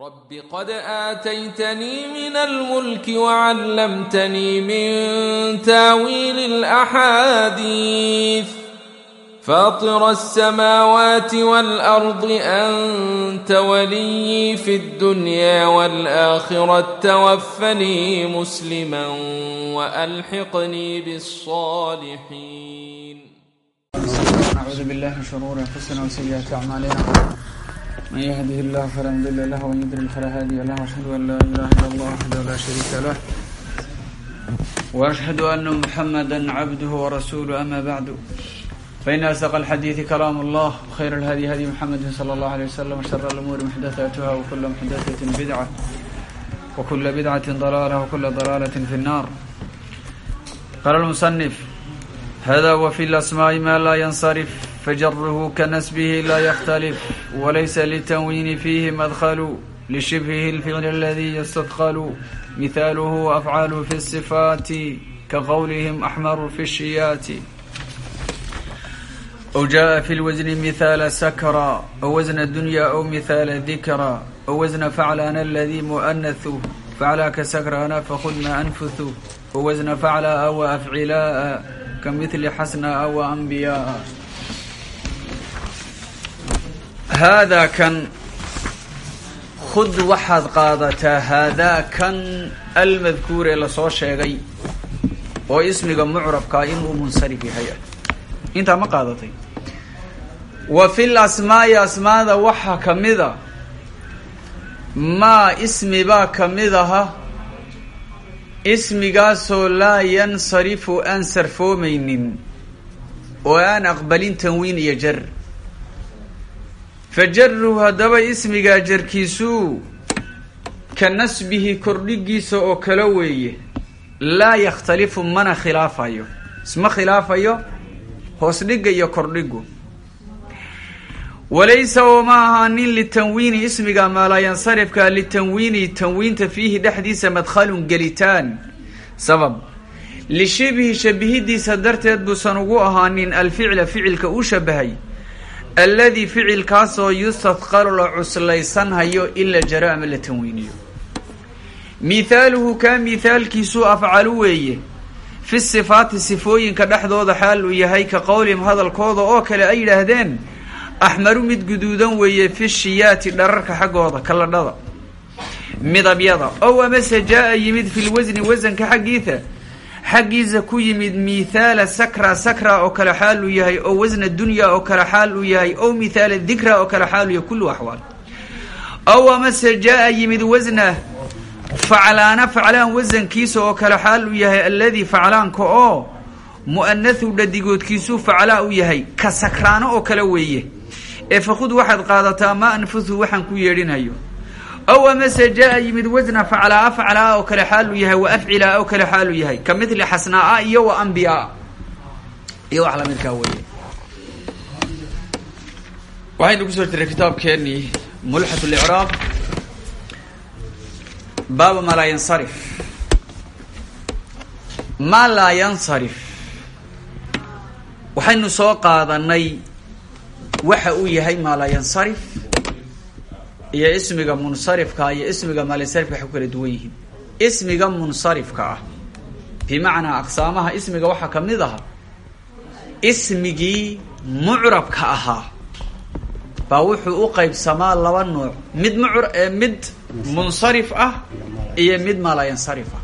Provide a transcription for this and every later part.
رب قد آتيتني من الملك وعلمتني من تاويل الأحاديث فاطر السماوات والأرض أنت ولي في الدنيا والآخرة توفني مسلما وألحقني بالصالحين أعوذ بالله من شرور أنفسنا وسيئات أعمالنا من يهده الله فلا مضل له ومن يضلل فلا هادي له واشهد ان لا اله الا الله وحده لا شريك له واشهد ان محمدا عبده ورسوله اما بعد فان اصدق الحديث كلام الله وخير الهدي هدي محمد صلى الله عليه وسلم وشر الامور محدثاتها وكل محدثه بدعه وكل بدعه ضلاله وكل ضلاله في النار قال المصنف هذا وفي الأسماء ما لا ينصرف فجره كنسبه لا يختلف وليس للتنوين فيه مدخل لشبهه الفعل الذي يستثقل مثاله أفعال في الصفات كقولهم أحمر في الشيات أو جاء في الوزن مثال سكرى أو وزن الدنيا أو مثال ذكرى أو وزن فعلان الذي مؤنث فعلاك سكرانا فخذ ما أنفث ووزن فعلا وأفعلاء كمثل حسناء وأنبياء haadaa kan khud waxaad qaadataa haadaa kan almadkuur la soo sheegay oo ismiga mucrabkaa inuu munsarif yahay ah intaa ma qaadatay wa fil asmaa'i asmaada waxaa ka mid a maa ismibaa ka mid aha ismigaasoo laa yansarifu aan sarfoomaynin oo aan aqbalin tanwiin iyo jar fa jaruhu haddaba ismigaa jarkiisuu ka nasbihi kordhigiisa oo kale weeye laa yakhtalifu mana khilaafayo. Isma khilaafayo hoos dhigga iyo kordhigu walaysa oo ma ahaanin litanwiini ismiga maalaayansarifka litanwiini tanwiinta fiihi dhexdiisa madkhalun gelitaan. Sabab lishibhi shabihidiisa darteed buusan ugu ahaanin alficla ficilka uu shabahay alladii ficilkaasoo yustadqalu la cuslaysanhayo in la jaro ama la tanwiiniyo mithaaluhu kaa mithaalkiisu afcalu weeye fi sifaati sifooyinka dhexdooda xaal uu yahay ka qowlihim hadalkooda oo kale ay yidhaahdeen axmaru mid guduudan weeye fi shiyaati dhararka xaggooda kaladhada midabyada ow amase jaa-a yimid fi lwasni wasanka xaggiisa xaggiisa ku yimid mithaala sakra sakra oo kale xaal uu yahay oo wasna dunya oo kale xaal uu yahay ow mithaala dikra oo kale xaal uu yahay kullu axwaal. Ow amase jaa-a yimid wasna faclaana faclaan wasankiisa oo kale xaal uu yahay alladii faclaanka oo mu'anathu dhadigoodkiisuu faclaa u yahay ka sakraano oo kale weeye. Ee fakud waxaad qaadataa maa anfusu waxaan ku yeedhinayo ow amase jaa-a yimid wasna faclaa faclaa oo kale xaal uu yahay wa afcilaa oo kale xaal uu yahay ka midli xasnaaa iyo wa ambiyaa iyo wax lamidkaa weeye waxaynu ku soo jiray kitaabkeenii mulxat licraab baaba maa laa yansarif maa laa yansarif waxaynu soo qaadanay waxa uu yahay maa laa yansarif iyo ismiga munsarifka iyo ismiga maalayansarifka waxay ku kala duwan yihiin. Ismiga munsarifka ah bimacnaa aqsaamaha ismiga waxaa ka mid aha ismigii mucrabka ahaa baa wuxuu u qaybsamaa laba nuuc mid mucr mid munsarif ah iyo mid maa laa yansarif ah.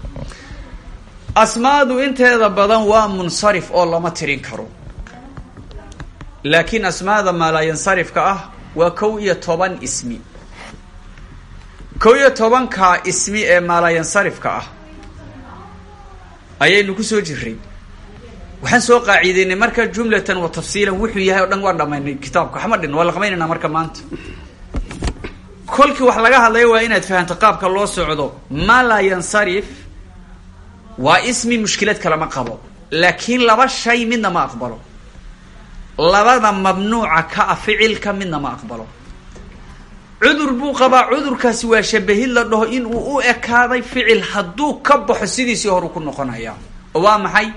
Asmaadu inteeda badan waa munsarif oo lama tirin karo. Laakiin asmaada maalaayansarifka ah waa kow iyo toban ismi kow iyo tobankaa ismi ee maalaayansarifka ah. Ayaynu ku soo jiray waxaan soo qaaciideynay marka jumlatan wa tafsiilan wuxuu yahay o dhan waan dhamaynay kitaabka. Waxma dhin waa la qamaynayna marka maanta. Kolkii wax laga hadlaya waa inaad fahamto qaabka loo socdo. Maa laa yansarif waa ismi mushkilad kalama qabo laakiin laba shay midna ma aqbalo. Labada mamnuuca ka ah ficilka midna ma aqbalo cudur buu qabaa cudurkaasi waa shabahid la dhaho in uu u ekaaday ficil. Hadduu ka baxo sidiisii horu ku noqonaya. Oo waa maxay?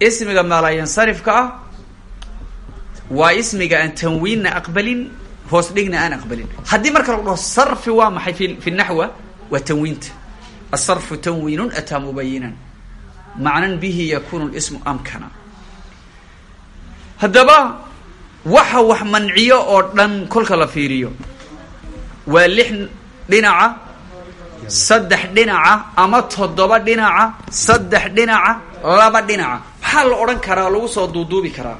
Ismiga maalaayansarifka ah. Waa ismiga aan tanwiinna aqbalin hoos dhigna aan aqbalin. Haddii marka lagu dhaho sarfi waa maxay fi naxwa? Waa tanwiinta. Asarfu tanwiinun ataa mubayinan macnan bihi yakunu lismu amkana. Haddaba waxa wax manciyo oo dhan kolka la fiiriyo waa lix dhinaca saddex dhinaca ama toddoba dhinaca saddex dhinaca laba dhinaca. Maxaa la odhan karaa lagu soo duuduubi karaa?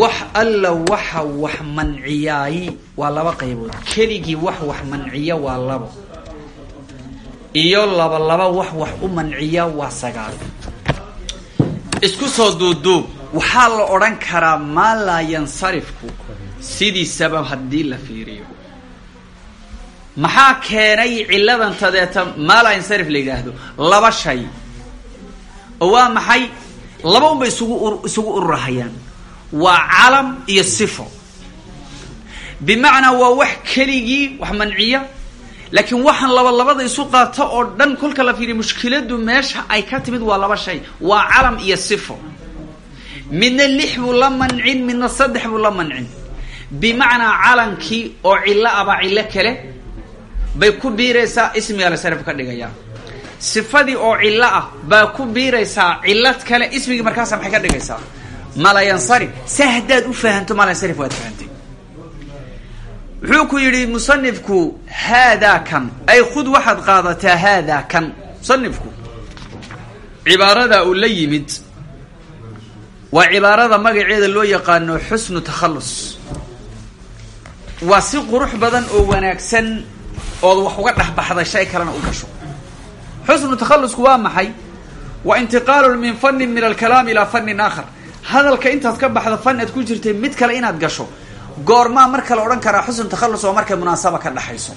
Wax alla waxa wax manciyaay waa laba qaybood. Keligii wax wax manciya waa labo. Iyo laba laba wax wax u manciya waa sagaal. Isku soo duuduub. Waxaa la odhan karaa maa laa yansarifku? Sidii sabab haddii la fiiriyo maxaa keenay cilladan tadeeta maa laa yansarif la yidhaahdo? Laba shay. Oo waa maxay? Laba unbay isugu isugu ururahayaan waa calam iyo sifo. Bimacnaa waa wax keligii wax manciya laakiin waxaan laba labada isu qaato oo dhan kolka la fiiriyo mushkiladu meesha ay ka timid waa laba shay. Waa calam iyo sifo. Midna lix buu la mancin midna saddex buu la mancin. Bimacnaa calankii oo cillo aba cillo kale bay ku biiraysaa ismiga la sarif ka dhigaya. Sifadii oo cillo ah baa ku biiraysaa cillad kale ismigii markaasa maxay ka dhigaysaa? Malayansarif sa haddaad u fahanto malayansarif waad fahantay wuxuu ku yidhi musanifku haadaa kan. Ay khud waxaad qaadataa haadaa kan. Musanifku cibaarada uu la yimid waa cibaarada magaceeda loo yaqaano xusnu takhallus. Waa si qurux badan oo wanaagsan ood wax uga dhexbaxday shay kalena u gasho xusnu takhallusku waa maxay? Waa intiqaalun min fannin min alkalaam ilaa fannin aakhar. Hadalka intaad ka baxdo fan aad ku jirtay mid kale inaad gasho goormaa marka la odhan karaa xusnu takhallus oo markay munaasaba ka dhaxayso.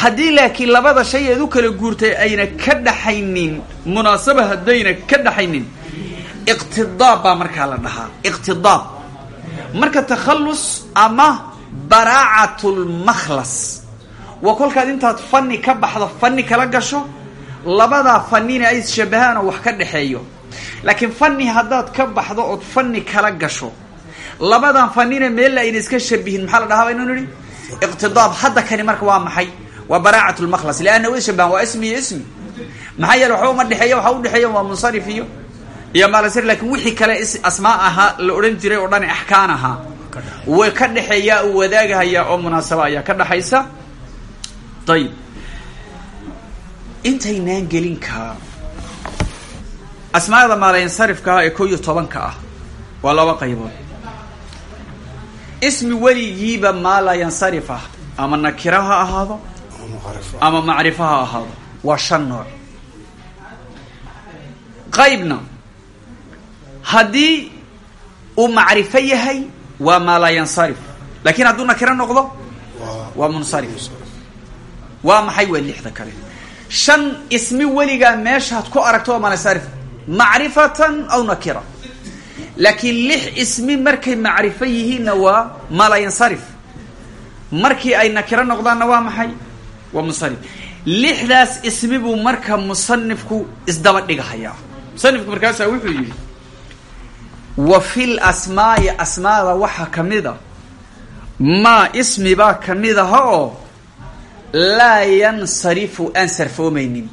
Haddii laakiin labada shay eed u kala guurtay ayna ka dhaxaynin munaasaba haddayna ka dhaxaynin iqtidaab baa markaa la dhahaa. Iqtidaab. Marka takhallus ama baraacatlmakhlas waa kolkaad intaad fanni ka baxdo fanni kala gasho labadaa fanina ay isshabahaan oo wax ka dhexeeyo laakiin fanni haddaad ka baxdo ood fanni kala gasho. Labadan fanina meel ayna iska shabihin maxaa la dhahaa baynu nihi iqtidaab hadda kani marka waa maxay? Waa baraacat lmakhlas lianna way shabahan waa ismi iyo ismi. Maxaa yeele waxba uma dhexeeya waxa udhexeeya waa munsarif iyo iyo maalasir laakiin wixii kale asmaa ahaa la odhan jiray oo dhan axkaan ahaa way ka dhexeeyaa u wadaagahayaa oo munaasaba ayaa ka dhaxaysa ayib intaynaan gelin kaa asmaada maalayansarifka ah ee ko iyo tobanka ah waa laba qaybood ismi weligiiba maalaa yansarif ah ama nakira ha ahaado ama macrifo ha ahaado waa shan nooc qaybna haddii uu macrifo yahay waa maalaa yansarif laakiin hadduu nakiro noqdo waa munsarif waa maxay waa lixda kale shan ismi weligaa meeshaad ku aragto waa maalayansarif macrifatan aw nakira. Laakiin lix ismi markay macrifo yihiinna waa maalayansarif markii ay nakiro noqdaanna waa maxay? Waa munsarif lixdaas ismi buu marka musanifku isdaba dhigahayaa. Musanifku markaasaa wuxuu yidhi wa fil asmaa'i asmaada waxaa ka mid a. Maa ismi baa ka mid aha oo laa yansarifu aan sarfoomaynin.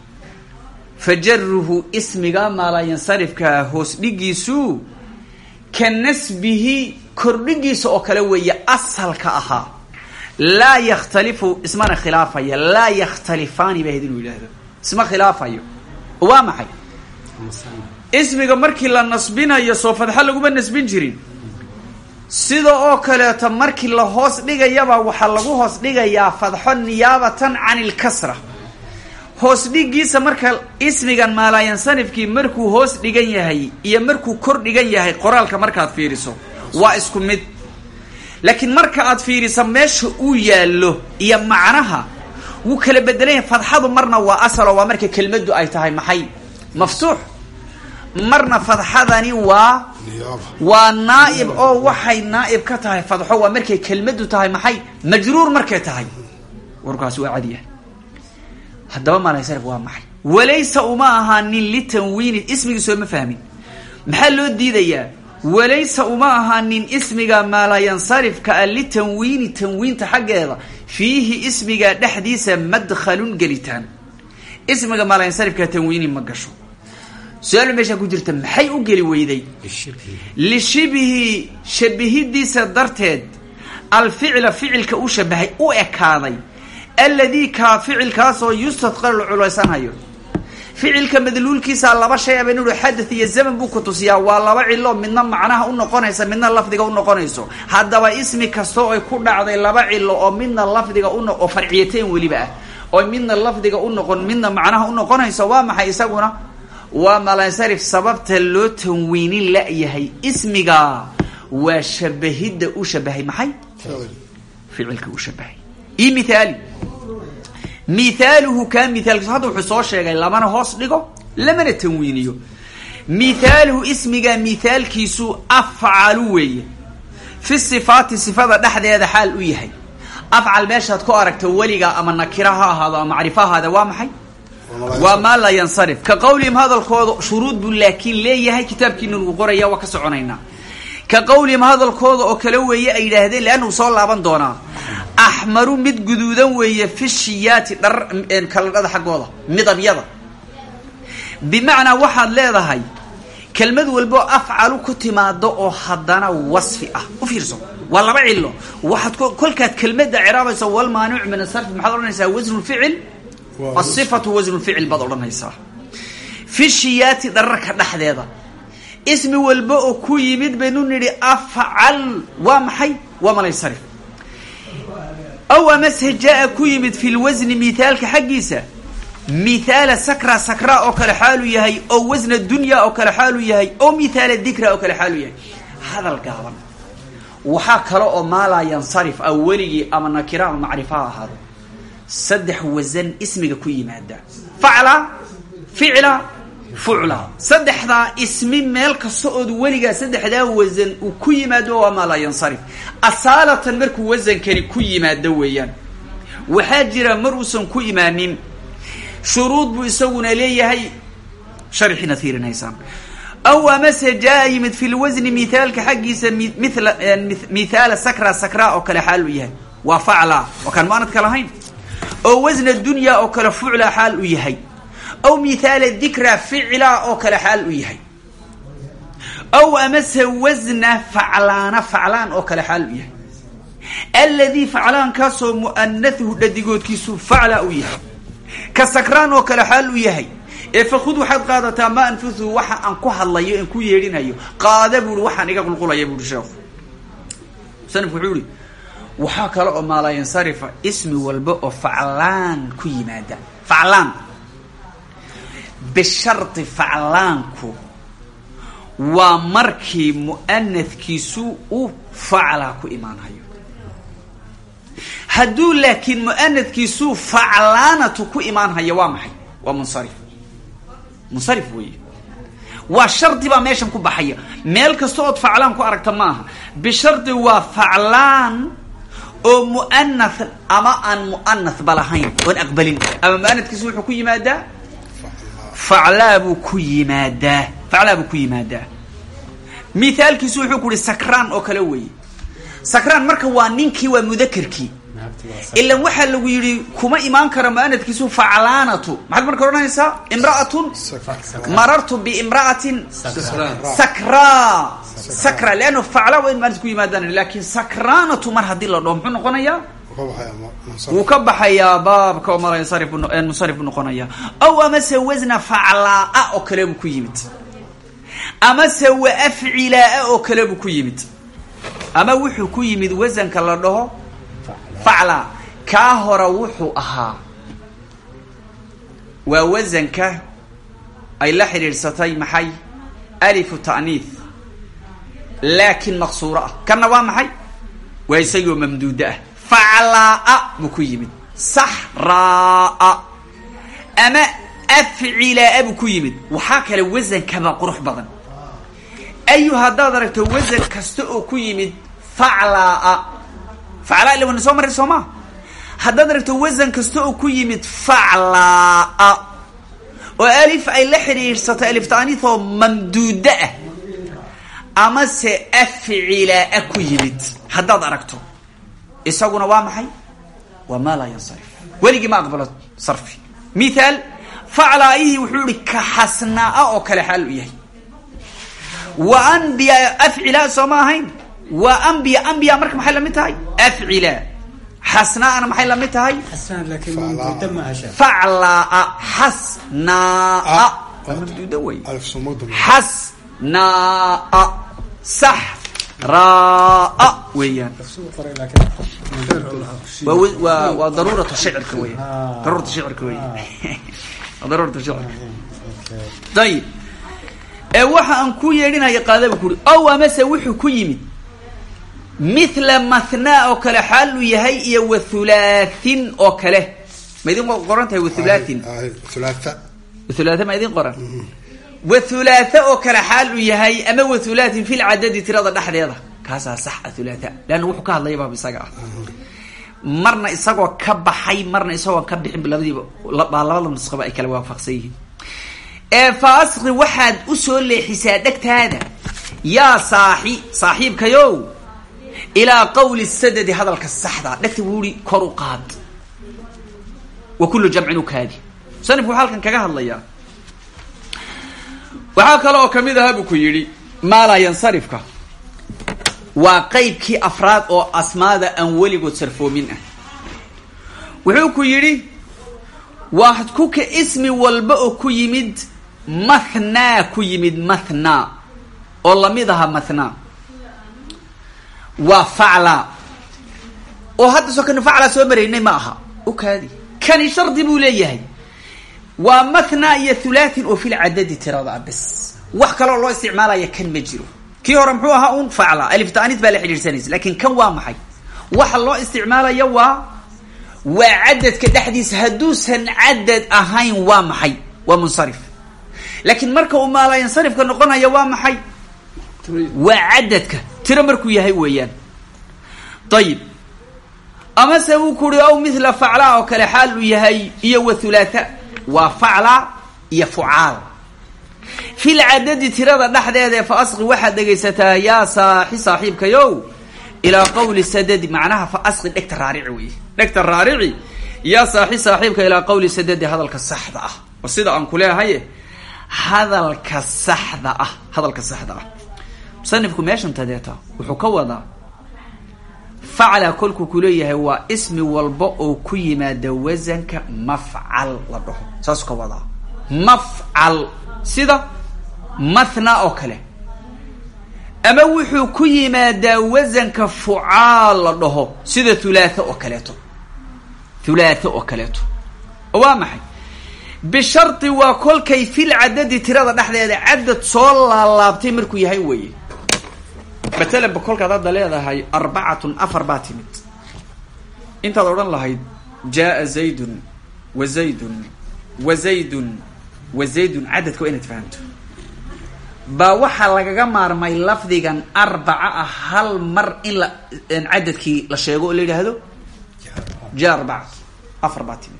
Fajaruhu ismiga maalaa yansarifkaa hoos dhigiisu ka nasbihi kordhigiisa oo kale weeye asalka ahaa. Laa yakhtalifu ismana khilaafaya. Laa yakhtalifaani ba ahayd inuu yidhaahdo. Isma khilaafayo. Waa maxay? Ismiga markii la nasbinayo soo fadxo laguma nasbin jirin sida oo kaleeto markii la hoos dhigayaba waxaa lagu hoos dhigayaa fadxo niyaabatan can ilkasra hoos dhigiisa marka ismigan maalaayansanifkii markuu hoos dhigan yahay iyo markuu kor dhigan yahay qoraalka markaad fiiriso waa isku mid. Laakiin marka aad fiiriso meesha uu yaallo iyo macnaha wuu kala bedelan yahay fadxadu marna waa asalo waa marka kelmaddu ay tahay maxay? Maftuux. Marna fadxadani waa waa naa'ib oo waxay naa'ib ka tahay fadxo waa markay kelmaddu tahay maxay? Majruur markay tahay. Warkaasi waa cadiya haddaba maalaysarif waa maxay? Walaysa uma ahaanin litanwiini ismigiisoo ma fahmin. Maxaa loo diidayaa? Walaysa uma ahaanin ismiga maalayansarifka a litanwiini tanwiinta xaggeeda. Fiihi ismiga dhexdiisa madkhalun gelitaan. Ismiga maalayansarifka tanwiini ma gasho su'aal meeshaa ku jirta maxay u geli weyday? Lishibhi shabihidiisa darteed alficla ficilka u shabahay u ekaaday. Alladii kaa ficilkaasoo yustadqal la culaysanhayo. Ficilka madluulkiisa laba shay aba inuu xadath iyo zaman buu ku tusiyaa. Waa laba cilo midna macnaha u noqonaysa midna lafdiga u noqonayso. Haddaba ismi kastoo ay ku dhacday laba cilo oo midna lafdiga oo farciyateen weliba ah. Oo midna lafdiga u noqon midna macnaha u noqonayso waa maxay isaguna waa malansarif sababta loo tanwiinin la-yahay ismiga waa shabahidda u shabahay maxay? Ficilka u shabahay io mithaali mithaaluhu kaa mithaalkiisu hadda wuxuu soo sheegay lamana hoos dhigo lamana tanwiiniyo. Mithaaluhu ismiga mithaalkiisu afcalu weeye. Fi sifaati sifada dhexdeeda xaal u yahay. Afcal meeshaad ku aragto weliga ama nakira ha ahaado ama macrifa ahaada waa maxay waa maa laa yansarif. Ka qawlihim hadalkooda shuruud buu laakiin leeyahay kitaabkiina lagu qoraya waa ka soconaynaa ka qawlihim hadalkooda oo kale weeye ay yidhaahdeen leanna uu soo laaban doonaa. Axmaru mid guduudan weeye fi shiyaati dhar kaladhada xaggooda midabyada. Bimacnaa waxaad leedahay kelmad walboo afcalu ku timaado oo haddana wasfi ah. U fiirso waa laba cilo waxaad kolkaad kelmadda ciraabayso walmaanic min asarfi maxaad odhanaysaa wasnu ficil asifatu wasnu ficil baad odhanaysaa fi shiyaati dhararka dhexdeeda. Ismi walba oo ku yimid baynu nidhi afcal waa maxay? Waa malaysarif aw amase jaa ku yimid fi lwasni mithaalka xaggiisa. Mithaala sakra sakra oo kale xaalu yahay oo wasna dunya oo kale xaalu yahay oo mithaala dikra oo kale xaalu yahay. Hadal gaaban. Waxaa kale oo maalaa yansarif ah weligii ama nakira ama macrifa ha ahaado saddex wasan ismiga ku yimaada. Facla ficla fucla. Saddexdaa ismi meel kasta ood weligaa saddexdaa wasan uu ku yimaado waa maa laa yansarif asaalatan markuu wasankani ku yimaado weeyaan. Waxaa jira mar uusan ku imaanin shuruud buu isaguna leeyahay. Sharxiina fiirinaysaan. Aw amase jaa yimid fi lwasni mithaalka xaggiisa mila mithaala sakra sakra oo kale xaal u yahay. Waa facla. Oo kaan muanadka lahayn oo wasna dunya oo kale fucla xaal u yahay aw mithaala dikra ficla oo kale xaal u yahay aw amase wasna faclaana faclaan oo kale xaal u yahay. Alladii faclaankaasoo mu'anahuhu dhadigoodkiisu facla u yahay ka sakraan oo kale xaal u yahay. Ee fakud waxaad qaadataa maa anfusuhu waxa aan ku hadlayo aan ku yeedhinayo qaada buuhi waxaan iga qulqulaya buuhi sheekhu. Musanifku waxaa kale oo maalayansarifa ismi walba oo faclaan ku yimaada. Faclaan. Bishardi faclaanku waa markii mu'anadkiisu uu faclaa ku imaanayo. Hadduu laakiin mu'anadkiisu faclaanatu ku imaanhayo waa maxay? Waa munsarif. Munsarif weeye. Waa shardi baa meeshan ku baxaya. Meel kasta ood faclaan ku aragta maaha. Bishardi waa faclaan oo mu'anath ama aan mu'anath ba lahayn oon aqbalin. Ama mu'anadkiisu wuxuu ku yimaadaa? Faclaa buu ku yimaadaa. Faclaa buu ku yimaadaa. Mithaalkiisu wuxuu ku uhi sakraan oo kale weeye. Sakraan marka waa ninkii waa mudakerkii ilan waxaa lagu yidhi kuma imaan kara mu'anadkiisu faclaanatu. Maxaad marka odhanaysaa? Imra'atun marartu biimra'atin sakra sakra leanna faclaa waa in muanad ku yimaadaan laakin sakraanatu mar haddii la dhaho muxuu noqonayaa? Wuu ka baxayaa baabka oo malansarif munsarif buu noqonaya aw amase wasna faclaa oo kale buu ku yimid. Amase wa afcilaa oo kale buu ku yimid. Ama wuxuu ku yimid wasanka la dhaho facla kaa hore wuxuu ahaa waa wasanka ay la xidhiidhsatay maxay? Alifu ta'niith laakiin maqsuuro ah. Kanna waa maxay? Waa isagoo mamduudo ah. Faclaa buu ku yimid. Saxraa ama afcilaa buu ku yimid. Waxaa kale wasankaba qurux badan. Ayu haddaad aragto wasan kasta oo ku yimid faclaa faclaa ila wana soo maray soo maa haddaad aragto kasta oo ku yimid faclaa oo alif ay la xidhiidhsato aliftaaniithoo mamduudo ah amase afcilaa ku yimid haddaad aragto isaguna waa maxay? Waa maa laa yansarif. Weligii ma aqbalo sarfi. Mithaal faclaayihii wuxuu ihi ka xasnaa oo kale xaal u yahay. Wa anbiya afcila soo ma ahayn? Wa anbiya anbiya marka maxay la mid tahay? Afcila. Xasnaana maxay la mid tahay? Faclaa xasnaa waa mamduuda wey. Xasnaa saxraa weeyaan. Waa waa daruuratu shicirka weya daruuratu shicirka wey daruuratu shicirka. Ayib ee waxa aan ku yeedhinaya qaadaba ku uri ow amase wuxuu ku yimid mithla mathnaa oo kale xaal uu yahay iyo wa thulaathin oo kale. Ma idin qoran tahay wa thulaathin thulaatha. Ma idin qoran wa thulaatha oo kale xaal uu yahay ama wa thulaathin fi lcadadi tirada dhexdeeda kaasaa sax a thulaatha leanna wuxuu ka hadlaya baab isaga ah. Marna isagoo ka baxay marna isagoo ka bixin labadiiba labada nusqaba ay kala waafaqsan ee fa asqi waxaad u soo leexisaa dhegtaada. Yaa saaxi saaxiibkayow ilaa qawli sadadi hadalka saxda. Dhegta wuu ihi kor u qaad. Wa kullu jamcin u kaadi. Musanifku halkan kaga hadlayaa waxaa kale oo ka mid aha buu ku yidhi maalaa yansarifka. Waa qeybkii afraad oo asmaada aan weligood sarfoomin ah. Wuxuu ku yidhi waa kuka ismi walba oo ku yimid mathnaa ku yimid mathnaa oo la mid aha mathnaa waa facla. Oo hadda soo kanu facla soo maraynay ma aha. Ukaadi kani shardi buu leeyahay waa mathnaa iyo thulaathin oo fil cadadi tirada a bes. Wax kaloo loo isticmaalaya kan ma jiro. Kii hore muxuu ahaa un facla. Aliftaanid baa la xidhiidhsanaysa laakiin kan waa maxay? Waxa loo isticmaalaya waa waa cadadka dhexdiisa. Hadduusan cadad ahayn waa maxay? Waa munsarif. Laakiin marka uu maalayansarifka noqonaya waa maxay? Waa cadadka tiro markuu yahay weeyaan. Ayib amase wuu ku uri ow mithla facla oo kale xaal uu yahay iyo wa thulaatha waa facla iyo fucaal fil cadadi tirada dhexdeeda ee fa asqi waxaad dhegaysataa yaa saaxi saaxiibkayow ilaa qawli sadadi macnaha fa asqi dhegta raarici wey dhegta raarici yaa saaxi saaxiibka ilaa qawli sadadi hadalka saxda ah. Oo sida aan kuleehaye hadalka saxda ah hadalka saxda ah. Musanifku meeshan tadeeta wuxuu ka wadaa facla kolkuu kuleeyahay waa ismi walba oo ku yimaada wasanka mafcal la dhaho. Saasuu ka wadaa. Mafcal. Sida? Mathna oo kale. Ama wuxuu ku yimaadaa wasanka fucaal la dhaho. Sida thulaatha oo kaleeto. Thulaatha oo kaleeto. Waa maxay? Bishardi waa kolkay fil cadadi tirada dhexdeeda cadad soo laalaabtay markuu yahay weeye matalanba kolkaad hadda leedahay arbacatun afar baa timid. Intaad odhan lahayd jaa zaydun wa zaydun wa zaydun wa zaydun. Cadadka waa inaad fahamto. Baa waxaa lagaga maarmay lafdigan arbaca ah hal mar in la cadadkii la sheego oo la yidhaahdo? Afar baa timid.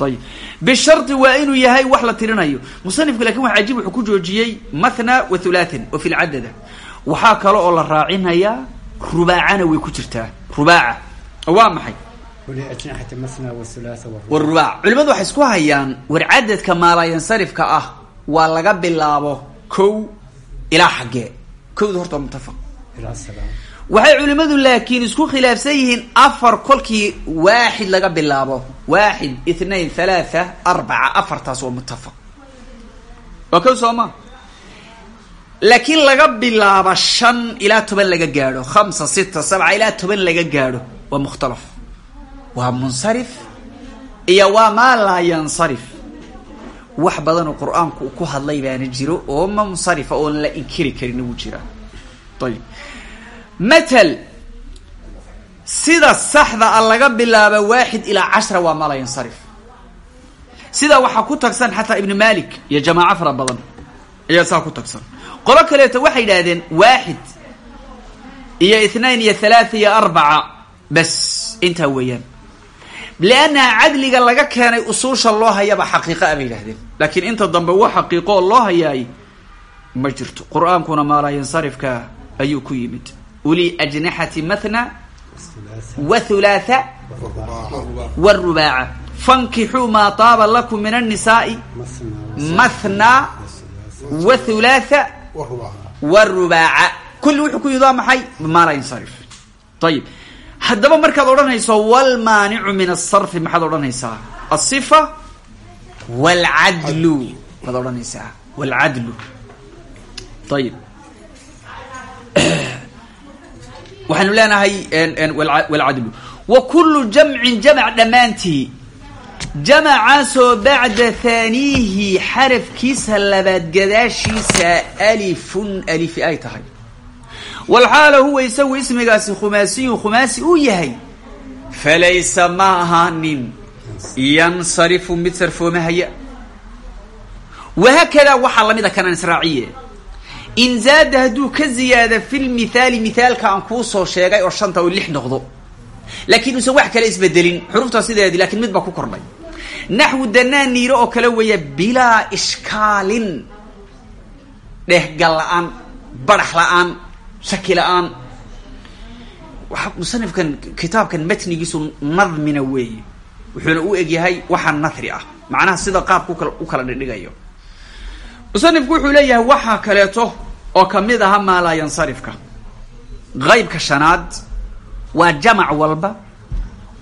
Ayib bishardi waa inuu yahay wax la tirinayo. Musanifku laakiin wax cajiib wuxuu ku joojiyey mathna wa thulaathan oo fi lcadada waxaa kale oo la raacinayaa rubaacana way ku jirtaa. Rubaaca. Waa maxay? Warubaac culimadu waxay isku hayaan war cadadka maalayansarifka ah waa laga bilaabo kow ilaa xaggee kowda horta waa muttafaq. Waxay culimadu laakiin isku khilaafsan yihiin afar kolkii waaxid laga bilaabo. Waaxid ithnain thalaatha arbaca. Afartaas waa muttafaq. Waa kow soo ma laakiin laga bilaabo shan ilaa toban laga gaadho. Khamsa sita sabca ilaa toban laga gaadho. Waa mukhtalaf. Waa munsarif iyo waa maa laa yansarif. Wax badan oo qur'aanku ku hadlay baana jiro oo munsarifa oon la inkiri karin wuu jiraa ayib matal sida saxda a laga bilaabo waaxid ilaa cashra waa maa laa yansarif. Sidaa waxaa ku tagsan xataa ibnu malik iyo jamaaco fara badan. Ayaa saa ku tagsan qolo kaleeto waxay yidhaahdeen waaxid iyo ithnain iyo thalaatha iyo arbaca bas intaa weeyaan. Liannaha cadliga laga keenay usuusha loo hayaba xaqiiqa a bay yidhahdeen laakiin inta dambe wa xaqiiqo oo loo hayaay ma jirto. Qur'aankuna maalayansarifka ayuu ku yimid. Uli ajnaxati mathna wa thulaatha wrubaaca fankixuu maa taaba lakum min annisaai mathna wa thulaatha wrubaaca kulli wuxuu ku yimid waa maxay? Maalayansarif ayib haddaba markaad odhanayso walmaanicu min asarfi maxaad odhanaysaa. Asifa walcadlu baad odhanaysaa. Walcadlu ayib waxaynu leenahay walcadlu wa kullu jamcin jamc dhammaantii jamacaasoo bacda haaniihi xarafkiisa labaad gadaashiisa alifun alifi ay tahay walxaala huwa isagu ismigaasi khumaasiyun khumaasi uu yahay falaysa ma ahaanin yansarifu mid sarfoomahaya wahaakadaa waxaa la mid a kanaan israaciye in zaada hadduu ka ziyaada fi lmithaali mithaalka aan kuu soo sheegay oo shanta oo lix noqdo laakiin uusan wax kale isbedelin xuruftaa sideedii laakiin mid ku kordhay. Naxwu danaa niiro oo kale weeya bilaa ishkaalin. Dhehgal la'aan barax la'aan shaki la'aan. Waa musanifkan matnigiisu nadmina weeye. Wuxuuna u egyahay waxaa nathri ah. Macnaha sida qaabka u kala u kala dhidhigayo. Musanifku wuxuu leeyahay waxaa kaleeto oo ka mid aha maalayansarifka qaybka shanaad waa jamac walba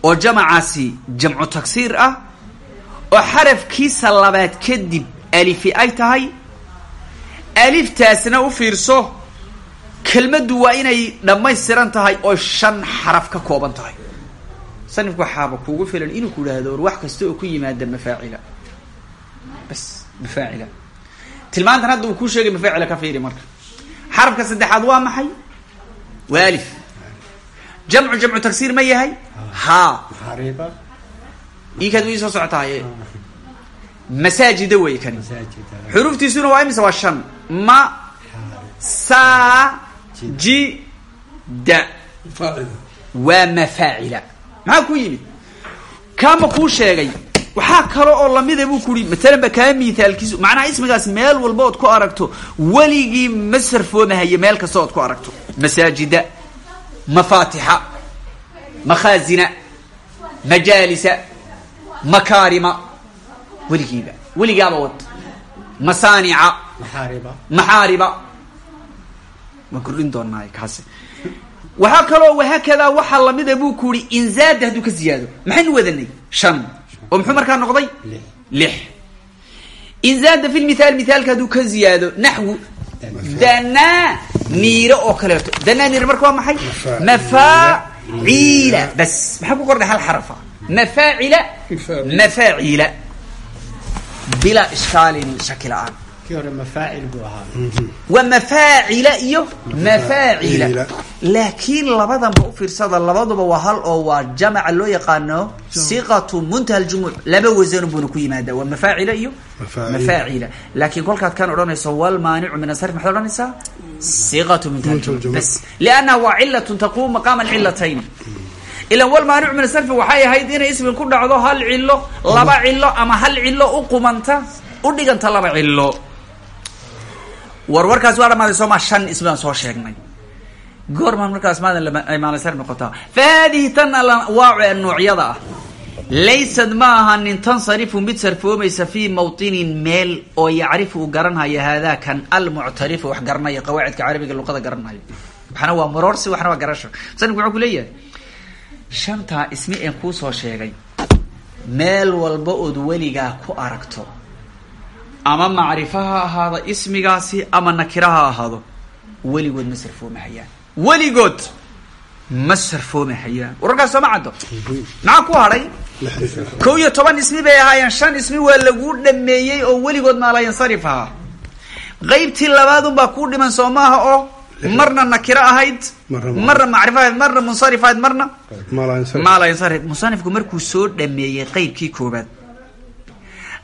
oo jamacaasi jamcu tagsiir ah oo xarafkiisa labaad kadib alifi ay tahay aliftaasna u fiirso kelmaddu waa inay dhammaystiran tahay oo shan xaraf ka kooban tahay. Musanifku waxaaba kuugu filan inuu ku idhaahdo or wax kasta oo ku yimaada mafaacila. Bas mafaacila. Tilmaantan hadda uu kuu sheegay mafaacila ka fiiri marka. Xarafka saddexaad waa maxay? Waa alif jamcu jamcu tagsiir ma yahay? Haa iikaad ii soo socotahay masaajida wey kani. Xuruuftiisuna waa imise waa shan. Ma sa ji da. Waa mafaacila maxaa ku yimid kaama kuu sheegay. Waxaa kale oo lamida buu kuhi matalan ba kaa miithaalkiisu macnaha ismigaas meel walba ood ku aragto. Weligii ma sarfoomahaye meel kasta ood ku aragto. Masaajida mafaatixa makhaazina majaalisa makaarima weligiiba weligaaba wad masaanica maxaariba waan kordhin doonaa kaasi waxaa kaloo wahaakadaa waxaa lamida buu ku yihi inzaada hadduu ka ziyaado maxaynu wadanay shan oo muxuu markaa noqday lix inzaada fi lmithaal mithaalka hadduu ka ziyaado naxwu danaa niiro oo kaleeto danaa niir marka waa maxay? Mafaaciila. Bas. Maxaa ku kordhay hal xarafa mafaacila mafaacila bilaa ishkaalin shaki la'aan waa mafaacila iyo mafaacila laakiin labadanba u fiirsada labaduba waa hal oo waa jamaca loo yaqaano siqatu muntaha ljumuuc laba wasan buuna ku yimaada waa mafaacila iyo mafaacila laakiin kolkaad kan odhanayso walmaanicu min asarf maxaad odhanaysaa? Siqatu muntaha ljumuuc bas. Liannaha waa cilatun taquum maqaama cilatayn ilan walmaanicu min asarfi waxay ahayd inay ismi ku dhacdo hal cilo laba cilo ama hal cilo u qumanta u dhiganta laba cilo war warkaas waa dhamaaday soo maa shan ismi soo sheegnay. Goormaan markaas maadan ay maalasar noqotaa. Fa haadihi tan anwaacu ee noocyada ah. Laysad ma ahanin tansarifu mid sarfoomaysa fii mawtinin meel oo yacrifu uu garanhayo haadaa kan almuctarifu wax garanaya qawaacidka carabiga luqada garanhayo waxna waa maroorsi waxna waa garasho. Musanifku wuxuu ku leeyahay shantaa ismi een kuu soo sheegay. Meel walba ood weligaa ku aragto ama macrifo ha ahaado ismigaasi ama nakira ha ahaado weligood ma sarfoomahayaan weligood ma sarfoomahayaan wararkaas sooma caddo. Maxaa ku hadhay kow iyo toban ismi bay ahaayeen shan ismi waa laguu dhameeyey oo weligood maalayansarif ahaa. Qaybtii labaad unbaa kuu dhiman soo maaha oo marna nakiro ahayd marna macrifo ahayd marna munsarif ahayd marna maalayansarif musanifku markuu soo dhameeyey qeybkii koobaad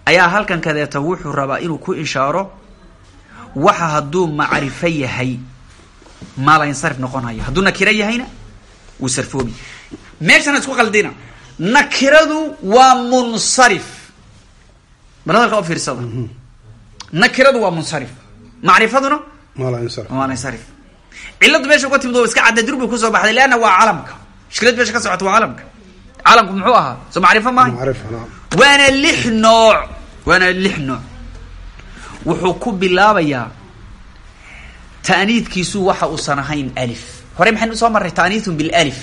ayaa halkan kadeeta wuxuu rabaa inuu ku ishaaro waxa hadduu macrifo yahay. Maalansarif noqonayo. Hadduu nakiro yahayna wuu sarfoobi. Meeshana isku qaldina. Nakiradu waa munsarif. Bal hadalka fiirsada. Mhm. Nakiradu waa munsarif. Macrifaduna maalansarif ciladu meesha uga timid iska cadda durbi ku soo baxday leanna waa calamka mushkilad meesha ka socota waa calamka calamku muxuu ahaa? Soo macrifo maaha? waana lix nooc. Waana lix nooc. Wuxuu ku bilaabayaa taaniidkiisu waxa uusan ahayn alif. Hore maxaynu u soo marray taaniidun bilif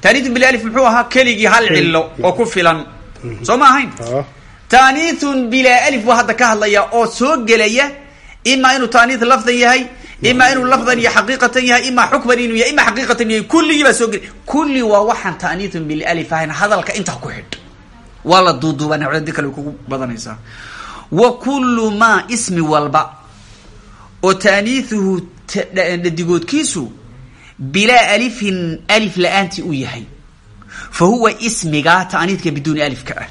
taaniidun bilif muxuu ahaa keligii hal cillo oo ku filan. Soo ma ahayn? Taaniithun bilaa alif buu hadda ka hadlayaa oo soo gelaya imaa inuu taaniith lafdan yahay imaa inuu lafdan iyo xaqiiqatan yahay imaa xukman inuu yahay imaa xaqiiqatan yahay kulligii baa soo gelaya kulli waa waxaan taaniithun bilif ahayn hadalka intaa ku xidh waa la duuduubaa kale kugu badanaysaa. Wa kullu maa ismi walba oo taaniihuhu dhadigoodkiisu bilaa alifin alif la'aantii u yahay. Fa huwa ismiga taaniidka biduuni alifka ah.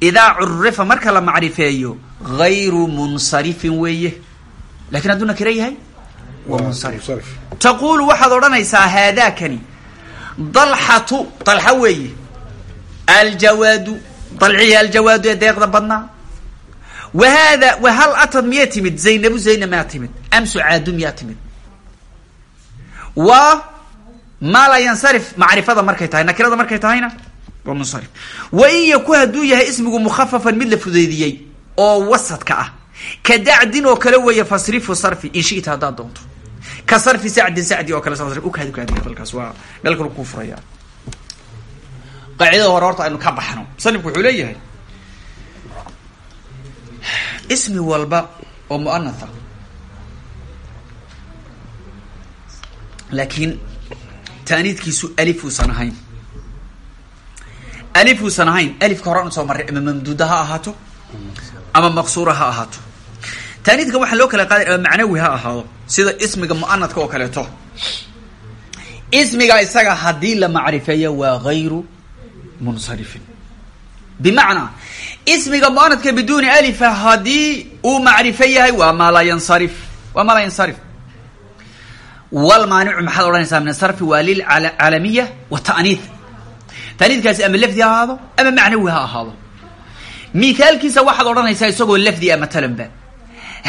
Idaa curifa marka la macrifeeyo gayru munsarifin weeye. Lakin hadduu nakira yahay waa munsarif. Taquulu waxaad odhanaysaa haadaakani dalxatu dalxa weeye aljawaadu dalcihi aljawaadu ee deeqda badnaa wa haada wa hal atad miyaa timid zaynabu zaynab miyaa timid am sucaadu miyaa timid waa maa laa yansarif macrifada markay tahay nakirada markay tahayna waa munsarif wa in yaku hadduu yahay ismigu mukhafafan mid la fudeydiyey oo wasadka ah ka dacdin oo kale weeye fasrifu sarfi in shita haddaad doonto ka sarfi sacdin sacdi oo kale sarf ukaadi ukaadi dalkaas waa dalkan kuu furaya qaacidada hore horta aynu ka baxno. Musanifku wuxuu leeyahay ismi walba oo muanatha. Laakiin taaniidkiisu alifuusan ahayn. Alifuusan ahayn alifka hore anu soo marray ama mamduuda ha ahaato ama maqsuura ha ahaato. Taaniidka loo kala qaaday ama macnawi ha ahaado sida ismiga muanadka oo kaleeto. Ismiga isaga haddii la macrifeeyo waa gayru munsarifin bimacnaa ismiga muanadka biduuni alifa haddii uu macrifo yahay waa maa yansarif. Waa maa laa yansarif. Walmaanicu maxaad odhanaysaa min asarfi waa lilcalamiya wata'niid taaniidkaasi ama lafdi ha ahaado ama macnawi ha ahaado. Mithaalkiisa waxaad odhanaysaa isagoo lafdi a matalanba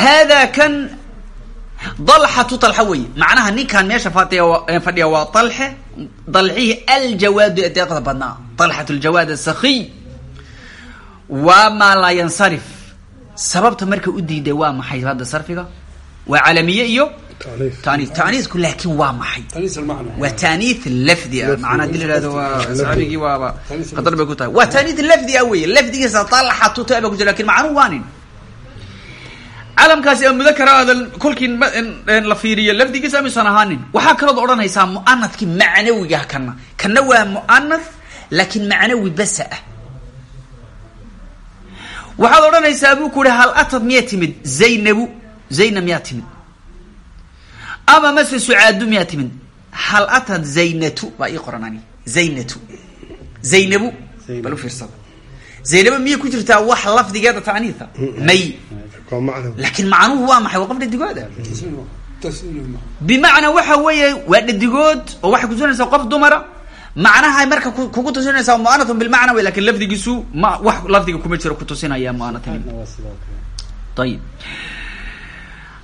haadaa kan dalxatu dalxa weye macnaha ninkaan meesha fadhiya fadhiya waa dalxe dalxihii aljawaadu ee deeqda badnaa. Dalxat ljawaad asakiy waa maa laa yansarif. Sababta marka u diiday waa maxay hadda sarfiga? Waa calamiye iyo taniif taniisku laakin waa maxay? Waa taaniif lafdi ah. Macnaa haddii lahahdo waa saxaabigii waaba. Khatar bay ku tahay. Waa taaniif lafdi ah weye lafdigiisa dalxatu ta ba ku jira laakiin macnuhu waa nin calamkaasi mudakara aadan kolkii la fiiriyo lafdigiisa amisan ahaanin. Waxaa kalood odhanaysaa mu'anadkii macnawiga kana kana waa mu'anath laakiin macnawi basa ah. Waxaad odhanaysaa buu ku yihi hal atad miyaa timid? Zaynabu zaynab miyaa timid? Ama mase sucaadu miyaa timid? Hal atad zaynatu baa ii qoran ani. Zaynatu. Zaynabu Zaynab. bal u fiirsada zaynaba miyay ku jirtaa wax lafdigeeda taniia may. Laakin macnuhu waa maxay? Waa qof dhadigooda bimacnaa waxa weeye waa dhadigood oo waxay kutusinaysaa qof dumara. Macnaha marka kugu tusinaysaa muanathun bilmacna w laakiin lafdigiisu ma wax lafdiga kuma jiro kutusinaya muanathin ayib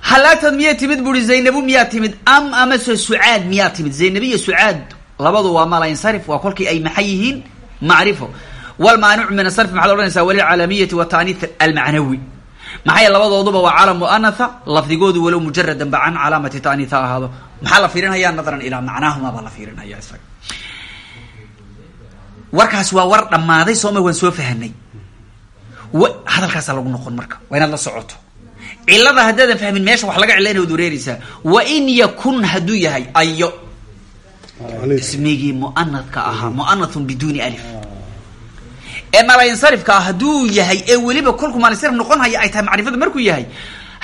halaagtaad miyay timid buri zaynabu miyaa timid am amase sucaad miyaa timid? Zaynabi iyo sucaad labadu waa malansarif waa kolkii ay maxay yihiin? Macrifo wlmaanicu min asarfi maxaa lohanaysaa walilcaalamiyati watanii almacnawi maxay labadooduba waa calam muanatha lafdigoodu walow mujaradan ba can calaamati tanii ha ahaado maxaa la fiirinhayaa nadaran ilaa macnaahuma baa la fiirinhaya isaga warkaas waa war dhammaaday sooma waan soo fahanay hadalkaasaa lagu noqon marka waa inaad la socoto cilada haddaadan fahmin meesha wax laga cilayna waad wareeraysaa wain yakun hadduu yahay ayo ismigii muanadka ahaa muanathun biduuni alif ee malayinsarifka ah hadduu yahay ee weliba kolku malayinsarif noqon haya ay tahay macrifada markuu yahay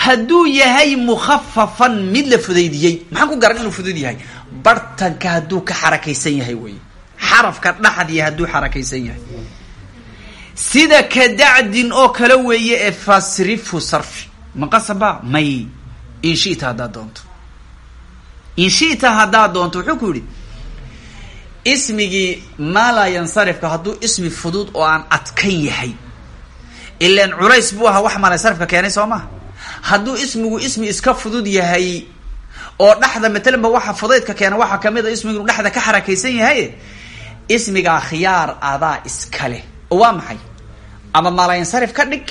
hadduu yahay mukhafafan mid la fudaydiyey maxaan ku garan inuu fudud yahay? Bartanka hadduu ka xarakaysan yahay wey xarafka dhaxdii hadduu xarakaysan yahay. Sida ka dacdin oo kale weeye ee fasrifu sarfi maqasaba may. In shita haddaad doonto. In shita haddaad doonto wuxuu ku yidhi ismigii maalaa yansarifka hadduu ismi fudud oo aan adkan yahay. Ilaan culays buu ahaa wax malansarifka keenay soo maha hadduu ismigu ismi iska fudud yahay oo dhexda matalanba waxa fudaydka keena waxaa ka mid a ismigu inuu dhexda ka xarakaysan yahay ismigaa khiyaar adaa iska leh. Oo waa maxay? Ama malayansarif ka dhig?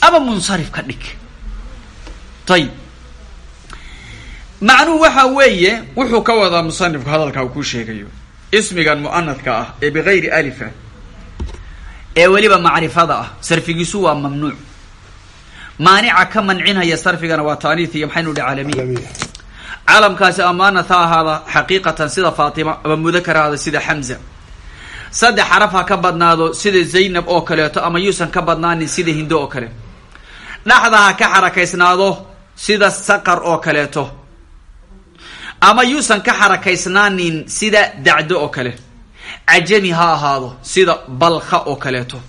Ama munsarif ka dhig? Ayib macnuhu waxa weeye wuxuu ka wadaa musanifku hadalka uu ku sheegayo ismigan mu'anadka ah ee bigayri alifa. Ee weliba macrifada ah. Sarfigiisu waa mamnuuc. Maanica ka mancinaya sarfigana waa taaniith iyo maxaynu dhi caalamiya. Alamiya calamkaasi amaanat ha ahaada xaqiiqatan sida faatima ama mudakar ha ahaada sida xamza saddex xaraf ha ka badnaado sida zaynab oo kaleeto ama yuusan ka badnaanin sida hindo oo kale. Dhaxda ha ka xarakaysnaado sida saqar oo kaleeto ama yuusan ka xarakaysnaanin sida dacdo oo kale. Cajami ha ahaado sida balka oo kaleeto.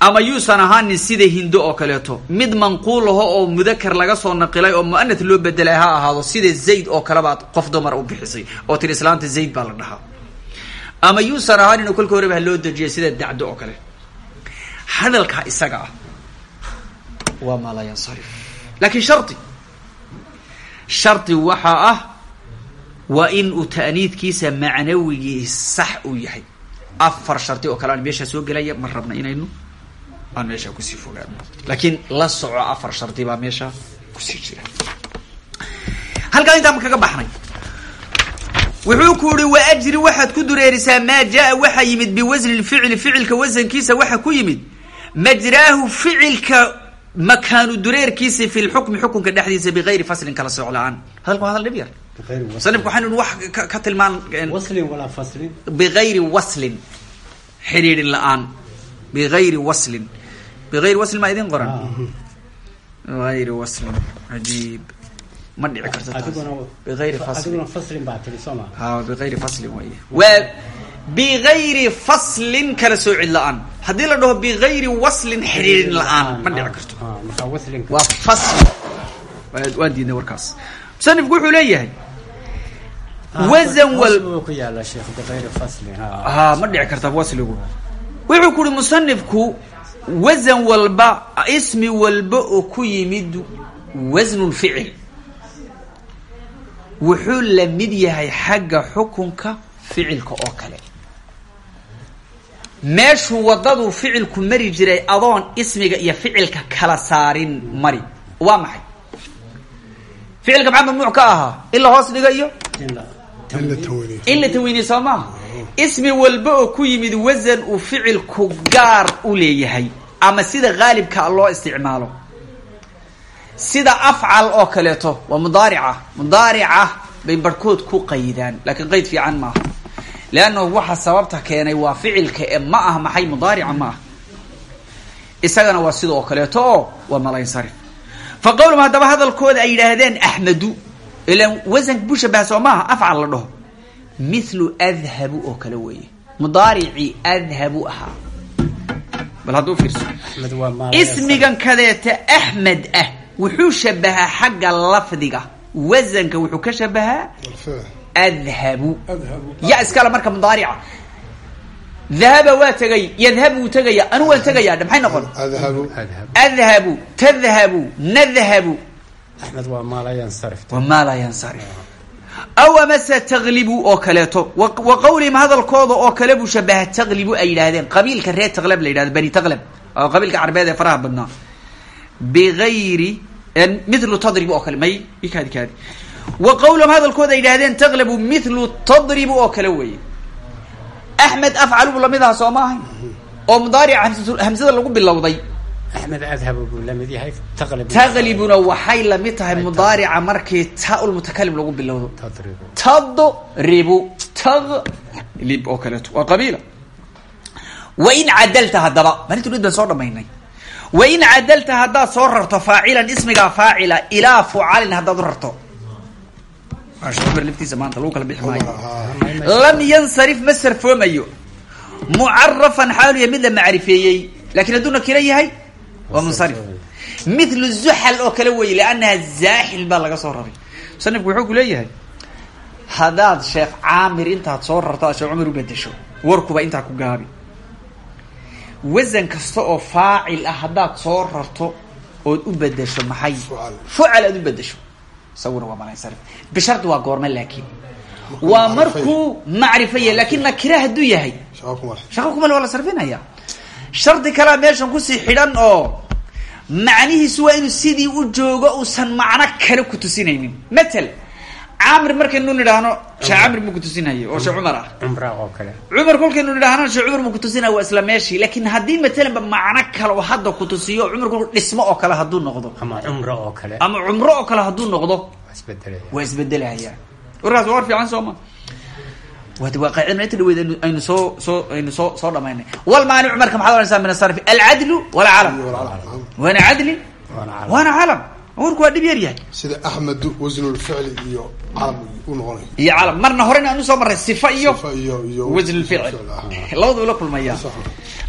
Ama yuusan ahaanin sida hindo oo kaleeto. Mid manquul aho oo mudakar laga soo naqilay oo mu'anat loo bedelay ha ahaado sida zayd oo kale baad qof dumar u bixisay oo tiri islaanta zayd baa la dhahaa ama yuusan ahaanin oo kolka horeba ha loo dejiyay sida dacdo oo kale. Hadalkaa isaga ah waa maa laa yansarif. Laakiin shardi shardi waxaa ah waa in uu ta'niidkiisa macnawigii sax uu yahay. Afar shardi oo kale aan meeshaa soo gelaya ma rabna inaynu aan meeshaa ku sii fogaano. Laakiin la soco afar shardi baa meesha ku sii jira. Halkaa intaan kaga baxnay. Wuxuu ku yihi wa ajri waxaad ku dureerisaa maa jaa waxa yimid biwasni lficli ficilka wasankiisa waxa ku yimid. Majraahu ficilka makaanu dureerkiisi fi lxukmi xukunka dhexdiisa biayri faslin kala sooc la'aan hadalka waa hadal dhib yar. Musanifka waxaan ihi wax ka tilmaan biayri waslin xidhiidhin la'aan biayri waslin. Biayri waslin maa idin qoran? Biayri waslin. Ajiib ma dhici karto biayri faslin. biayri faslin way waa bigayri faslin kala soo cid la'aan. Haddii la dhaho bigayri waslin xiriirin la'aan ma dhici karto. Waa fasl. Waan diidnay warkaas. Musanifku wuxuu leeyahay wazan wal ma dhici karta wasligu. Wuxuu ku uhi musanifku wasan walba ismi walba oo ku yimid wasnu meeshuu wadadu ficilku mari jiray adoon ismiga iyo ficilka kala saarin mari. Waa maxay? Ficilka maxaa mamnuuc ka ahaa in la hoos dhiga iyo? In la tawiiniye soo maaha ismi walba oo ku yimid wasan uu ficilku gaar u leeyahay ama sida haalibka loo isticmaalo. Sida afcal oo kaleeto waa mudaarica. Mudaarica bay barkood ku qaydaan laakiin qayd fiican maaha leannahu waxa sababta keenay waa ficilka ee ma ah maxay mudaarica ma ah isagana waa sida oo kaleeto oo waa malansarif fa qowlum haddaba hadalkooda ay yidhaahdeen axmedu ilaan wasanka bushabah soo maaha afcal la dhaho mithlu adhabu oo kale weeye mudaaricii adhabu ahaa bal hadduu fiirso ismigan kadeeta axmed ah wuxuu shabahaa xagga lafdiga wasanka wuxuu ka shabahaa adhabu ya iskale marka mudaarica dahaba waa tegay yadhab wuu tegaya anu waan tegaya dhe noqon adhabu tadhabu nadhabu amed waa maalaa yansarif aw amase taklibu oo wa qawlihim hadalkooda oo kale buu shabaha taklibu ay yidhaahdeen qabiilka reer taklab la bani taklab oo qabiilka carbeed ee faraha badnaa bigayri mithlu tadrib oo kale may wa qawlahum hadalkooda ay yidhaahdeen taqlabu mithlu tadribu oo kale weeye. Axmed afcalu buu la mid soo ma ahay oo mudaarica hamsada lagu bilowday. Amed adhabu la mid yahay taqlibuna waxay la mid tahay mudaarica markii taaulmutakalim lagu bilowdo. Tadribu. Taqlib oo kaleeto waa qabiila. Wain cadalta haddaba maalinta nid baan soo dhamaynay wain cadalta haddaad soo rarto faacilan ismigaa faacila lam yansarif ma sarfoomayo mucarafan xaalu yahay mid la macrifeeyey. Lakin hadduu nakiro yahay waa munsarif. Mithlu zuxal oo kale weeye liannaha zaaxil baa laga soo raray. Musanifku wuxuu ku leeyahay haddaad sheekh caamir intaad soo rarto aad sheekh cumar u bedesho warkuba intaa ku gaabi. Wasan kasta oo faacil ah haddaad soo rarto ood u bedesho maxay? Fucal aad u bedesho isaguna waa malansarif bishardi waa goorme laakiin. Waa markuu macrifo yahay laakiin nakira hadduu yahay. Shaqo kumale waa la sarfinaya. Shardi kalea meeshan ku sii xidhan oo macnihiisu waa inuu sidii u joogo uusan macno kale ku tusinaynin. Matal camr markaynu nidhaahno shee camr mu kutusinaya oo shee cumar ah. Oo kale. Cumar kolkaynu nidhaahno shee cumar mu kutusinaya waa isla meeshii laakiin haddii matalanba macno kale oo hadda kutusiyo cumar kolku dhismo oo kale hadduu noqdo. Ama cumro oo kale. Ama cumro oo kale hadduu noqdo. Waa isbedelaya. Warkaas waa war fiican sooma waa qaacidna inta dhaweyd aynu- soo soo aynu soo soo dhamaynay. Walmaanicu marka maxaad oranaysaa min asarfi alcadlu walcalam waana cadli waana calam warku waa dhib yar yahay. Sida axmedu wasnulficli iyo calam u noqonayo iyo calam marna horena aan u soo marray sifa iyo Sifa iyo iyo wasn lficl ah. labaduu la kulmaya.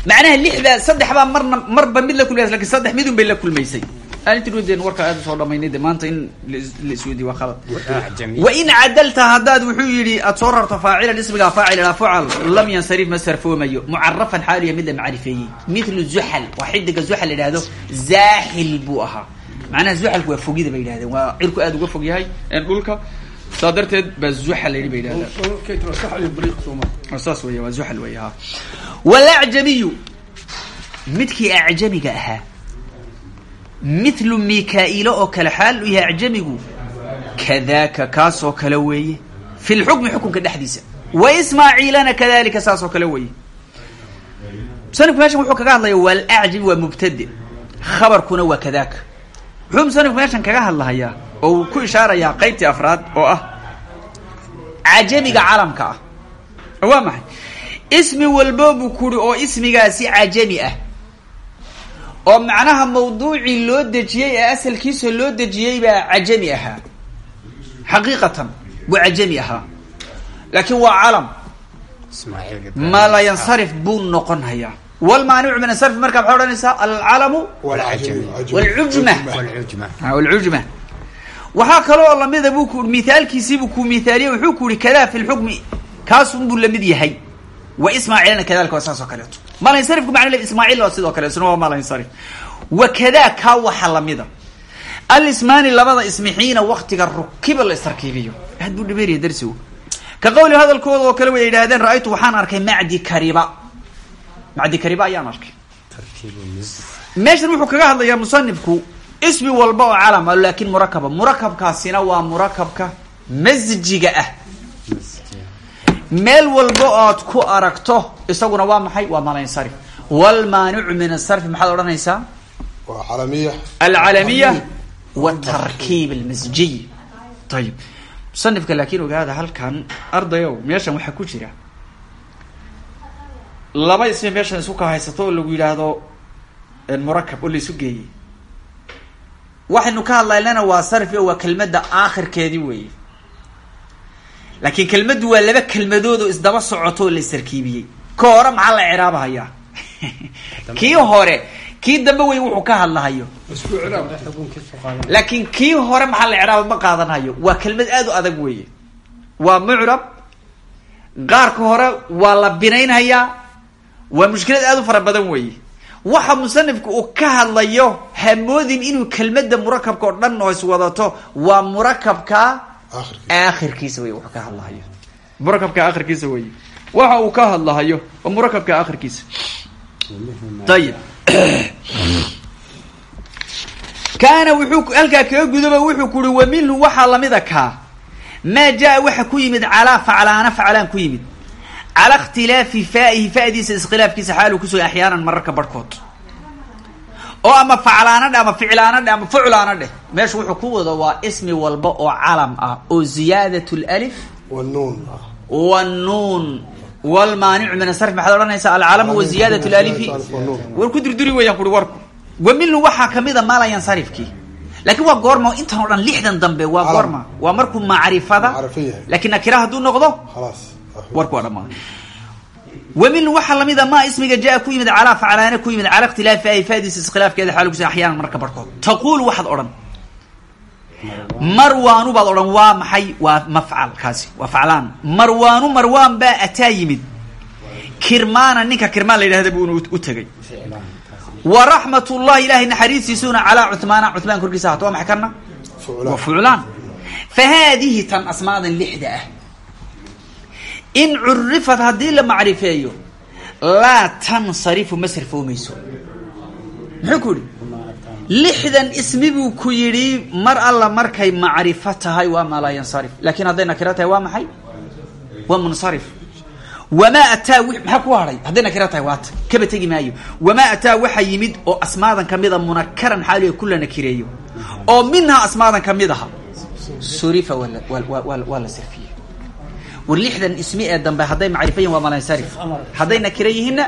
Macnaha lixda saddex baa marna marba mid la kulmaysa laakiin saddex midun bay la kulmaysay. Aan inti dhudeen warka aad u soo dhamaynay de maanta in la- la isweydiye waa khalad. Acjami wain cadalta haddaad wuxuu yidhi aad soo rarto faacilan ismigaa faacil ilaa fucal lam yansarif ma sarfoomayo. Mucarafan xaaliya mid la macrifeeyey. Mithlu zuxal waa xidiga zuxal la yidhahdo zaaxil buu ahaa macnaha zuxalku waa fogida bay yidhahdeen waa cirku aad uga fog yahay dhulka. Saa darteed baa zuxal la yidhi bay yidhahdaan saas weya waa zuxal weya ha walacjamiyu midkii acjamiga ahaa mithlu mika-ilo oo kale xaal u yahay acjamigu kadaaka kaas oo kale weeye. Fi lxukmi xukunka dhexdiisa. Wa ismaaciilana kadalika saas oo kale weeye. Musanifku meeshan wuxuu kaga hadlaya walacjami waa mubtade khabarkuna waa kadaaka wuxuu musanifku meeshan kaga hadlahayaa oo uu ku ishaarayaa qeybtii afraad oo ah cajamiga calamka ah. Waa maxay? Ismi walbo buu kuri oo ismigaasi cajami ah. Oo macnaha mawduucii loo dejiyey ee asalkiisa loo dejiyey baa cajami ahaa. Xaqiiqatan buu cajami ahaa. Laakiin waa calam ma la yansarif buu noqon hayaa walmaanicu min ansarfi markaa maxaa odhanaysaa alcalamu walcujma waxaa kaloo lamida buu ku mithaalkiisiibuu ku mithaaliye wuxuu ku yihi kadaa fi lxukmi kaasunbuu la mid yahay wa ismaaciilna kadalika waa saas oo kaleeto malansarifku macna ismaaciil waa sidoo kale isna waa malansarif wa kadaa kaa waxa lamida alismaani labada ismi xiina waktiga rukiba la istarkiibiyo aad buu dhibeeriya darsigu ka qawli hadalkooda oo kale way yidhaahdeen ra'aytu waxaan arkay macdi kariba macdi kariba ayaan arkay meeshan wuxuu kaga hadlayaa musanifku ismi walba oo calama laakin murakaba. Murakabkaasina waa murakabka masjiga ah. Meel walba ood ku aragto isaguna waa maxay? Waa malansarif walmaanicu min asarfi maxaad odhanaysaa? Alcalamiya watarkiib almasjiy. Ayib musanifka laakiin ogaada halkan ardayow meeshan waxaa ku jira laba ismi meeshan isku kala haysato oo lagu yidhaahdo murakab oo la isu geeyey. Waxaynu ka hadlaynana waa sarfi oo waa kelmadda aakhirkeedii weeye. Laakiin kelmaddu waa laba kelmadood oo isdaba socoto oo la istarkiibiyey. Ka hore maxaa la ciraabahayaa kii hore kii dambe wey wuxuu ka hadlahayo. Laakiin kii hore maxaa la icraaba ma qaadanhayo waa kelmad aad u adag weeye. Waa mucrab. Qaarka hore waa la binaynhayaa waa mushkilad aad u fara badan weeye. Waxa musanifku uu ka hadlayo hamoodin inuu kelmadda murakabka oo dhan oo iswadato waa murakabka aakhirkiisa. wey wuxuu ka hadlahayo. Murakabka aakhirkiisa wey waxa uu ka hadlahayo waa murakabka aakhirkiisa. Ayib kaana wuxuu halkaa kaga gudoba wuxuu ku uhi wa minhu waxaa lamida kaa. Maa jaa waxa ku yimid calaa faclaana faclaan ku yimid cala ikhtilaafi faa'ihi fa'diisa iskhilaafkiisa xaaluu kusugan axyaanan mararka barhkood oo ama faclaana dheh ama ficlaana dheh ama fuclaana dheh meesha wuxuu ku wado waa ismi walba oo calam ah oo ziyaadat lif wanuun wnuun wlmaanicu min asarf maxaad odhanaysaa alcalamu wa ziyaadat lalifi wanuun war ku durduri weyaan kuri warku wa minhu waxaa kamida maala yansarifkii laakiin waa goorma intan oo dhan lixdan dambe waa goorma waa markuu macrifada laakiin nakira hadduu noqdo warku waa dhamaaday wa minhu waxaa lamida ma ismiga jaa ku yimid calaa faclaana ku yimid cala ikhtilaafi ay faadiisa iskhilaafkeeda xaalu kusa axyaanan marka barhkood taquul waxaad odhan. Marwaanu baad odhan waa maxay? Waa mafcal kaasi waa faclaan. Marwaanu marwaan baa ataa yimid. Ninka kirmaan la yidhahda buu u tegay. Wa raxmat ullahi ilahay naxariistiisuna calaa cuhmaana cuhmaan korkiisa ahaato waa maxay kana waa fa haadihi tan asmaadan lixda ah in curifat haddii la macrifeeyo laa tansarifu ma sarfoomayso. Muxuu ku yidhi? Lixdan ismi buu ku yidhi mar alla markay macrifo tahay waa maa yansarif. Laakiin hadday nakiro tahay waa maxay? Waa munsarif. Wamaa ataa maxaa ku hadhay hadday nakiro tahay waata kaba tegi maayo. Wamaa ataa waxa yimid oo asmaadan kamida munakaran xaaliga kula nakireeyo. Oo minhaa asmaadan ka mid aha. Surifa waa la- waa- waa- waa- waa la sarfiyey war lixdan ismi ee dambe hadday macrifo yihiin waa malansarif hadday nakiro yihiinna?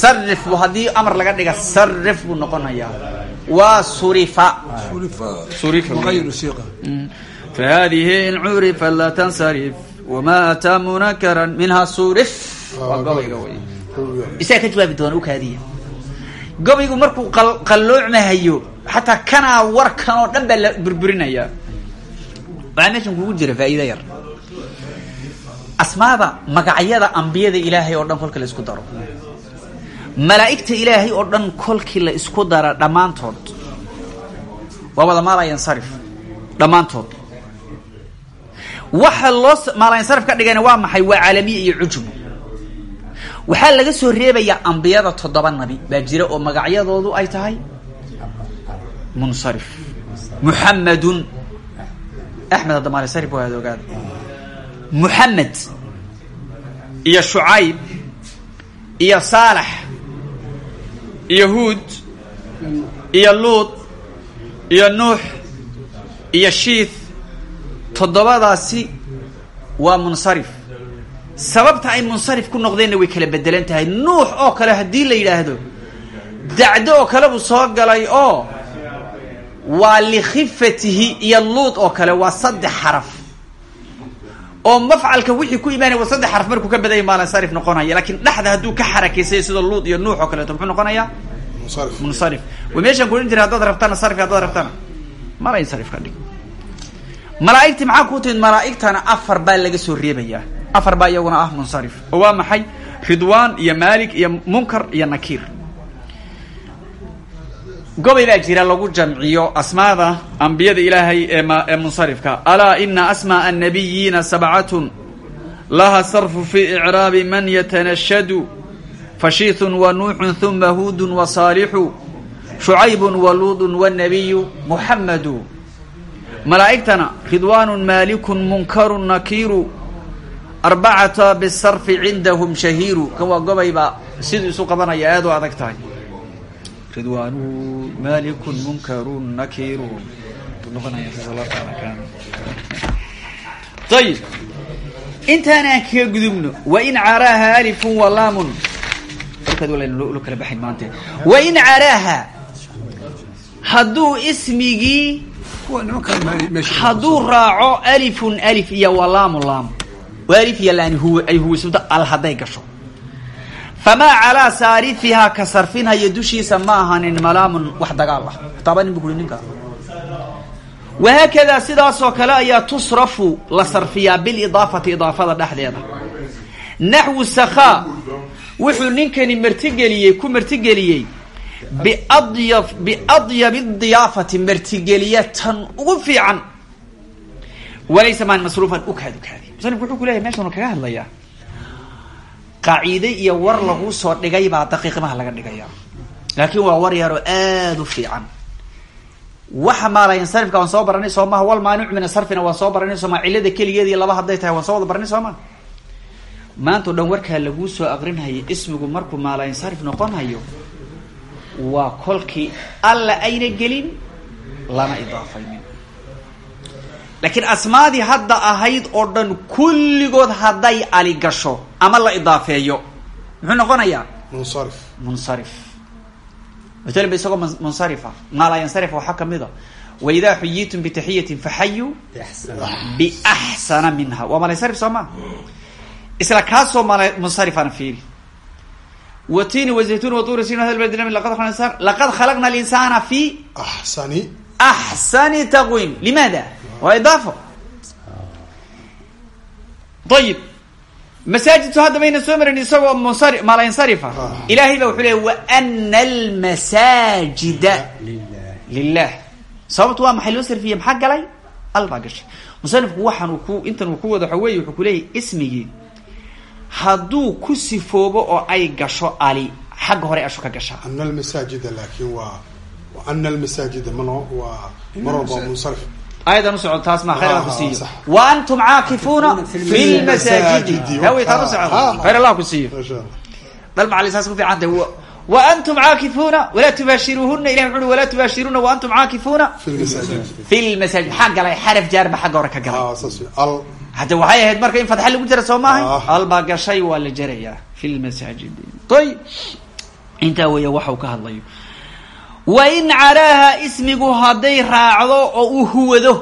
Sarif bu haddii amar laga dhiga sarif buu noqonayaa. Waa surifa. Fahadihi mm. in curifa la tansarif wama ataa munakaran minhaa surif waa gobayga wey isaga ka jawaabi doona ukaadiya gobaygu markuu qalloocmahayo xataa kanaa warkan oo dhan baa la burburinaya. Waxaa meeshan kugu jira faa'iida yar. Asmaada magacyada ambiyada ilaahay oo dhan kolka la isku daro. Malaa'igta ilaahay oo dhan kolkii la isku dara dhammaantood. Waa wada maalayansarif dhammaantood. Waxa loo maalayansarif ka dhigayna waa maxay? Waa caalamiye iyo cujbu waxaa laga soo reebayaa ambiyada toddoba nabi. Baa jira oo magacyadoodu ay tahay munsarif muxamadun axmed hadda maalayansarif waa aad ogaada muxamed iyo shucayb iyo saalax iyo huud iyo luud iyo nuux iyo shiith toddobadaasi waa munsarif sababta ay munsarif ku noqdeenna way kala bedelan tahay nuux oo kale haddii la yidhaahdo dacdo oo kale soo galay oo waa likhifatihi iyo luud oo kale waa saddex xaraf. Oo mafcalka wixii ku imaanaya waa saddex xaraf markuu ka badaya maansarif noqonaya laakiin dhexda hadduu ka xarakeysayo sida luud iyo nuux oo kaleeto muxuu noqonayaa munari way meeshaan kudhan jira haddaad rabtana sarfi haddaad rabtana mala insarif ka dhig. Malaaigti maxaa ku timid? Malaaigtana afar baa laga soo reebayaa afar baa iyaguna ah munsarif. Oo waa maxay? Ridwan iyo malik iyo munkar iyo nakiir gobay baa jira lagu jamciyo asmaada ambiyada ilaahay ee ma ee munsarifka. Alaa ina asmaa annabiyiina sabcatun. Laha sarfu fi icraabi man yatanashadu. Fashiith wanuuxu uma huud wasaalixu shucayb waluud wanabiyu muxamadu malaa'igtana ridwaan maaliku munkaru nakiiru. Arbacata bisarfi cindahum shahiiru. Kan waa gobayba siduu isu qabanaya aad u ridwaanuhu maalikun munkarun nakiirun. Ayib intaanaan kaga gudubno wain caraaha alifun walaamun warkaad walaynlo kala baxayn maanta. Wain caraaha hadduu ismigii hadduu raaco alifun alif iyo walaamu laam wa alif iyo laani huwa ay huwaysmada al hadday gasho famaa calaa saarifihaa ka sarfinhaya dushiisa ma ahanin malaamun wax dagaal ah taaba nin bu kuri ninka wahaakadaa sidaasoo kale ayaa tusrafu la sarfiyaa bilidaafati idaafada dhexdeeda naxwu sakhaa wuxuu ninkani martigeliyey ku martigeliyey biadyab biadyabi diyaafati martigeliya tan ugu fiican walaysa maan masruufan ukaad ukaadi musanifku wuxuu ku meeshan kaga hadlayaa qaaciide iyo war laguu soo dhigay baa daqiiqimaha laga dhigaya. Laakiin waa war yaroo aada u fiican. Waxa maalayansarifka waan soo baranay soo maha wal maanicu min asarfina waan soo baranay soo maha. Cillada keligeed iyo laba hadday tahay waan soo wada baranay soo maha. Maanta o dhan warkaa laguu soo aqrinhayo ismigu markuu maalayansarif noqon hayo waa kolkii alla ayna gelin lana idaafaynin laakiin asmaadii hadda ahayd oo dhan kulligood hadday aligasho ama la idaafeeyo. Muxuu noqonayaa? Munarif munarif wajaliba isagoo munsarifa. Maa laa yansarif waxaa ka mid a ah. waidaa xuyitum bitaxiyatin faxayu biaxsana minha. Waa malansarif soo maa isla kaasoo munarifan fiiri watini wazaytun waturi sin laqad khalaqna alinsana fi axsani taqwiim limaada waa idaafo ayib masaajidku hadda mayna soo marin isagoo munsari malansarifa Ah. ilaahay baa wuxuu leeyay wa ana almasaajida lilah sababtu waa maxay loo sarfiyey maxaa galay al baa gashay musanifku waxaan ku intan uu ku wada waxa weeye wuxuu ku leeyahy ismigii hadduu ku sifoobo oo ay gasho ali xagga hore ashu ka gashaa ana almasaajida laakin waa wa ana almasaajida mano waa mar walba munsarif ayadan u socon taas ma khayr allah ku siiyo wa antum caakifuuna fi lmasaajidi hawi taan u socon Ah. khayr allah ku siiyo bal macali saas ku fiican tahay wa- antum caakifuuna walaa tubaashiruuhuna ilahi wuxu uhi walaa tubaashiruuna wa antum caakifuuna fi lmasaajid maxaa galay xaraf jaar ba xagga hore ka galay hadda waxay ahayd marka in fatxa lagu jira soo maahay Ah. albaa gashay waa la jerayaa fi lmasaajid ayb intaa weya waxa uu ka hadlayo wa in caraaha ismigu hadday raacdo oo uu huwado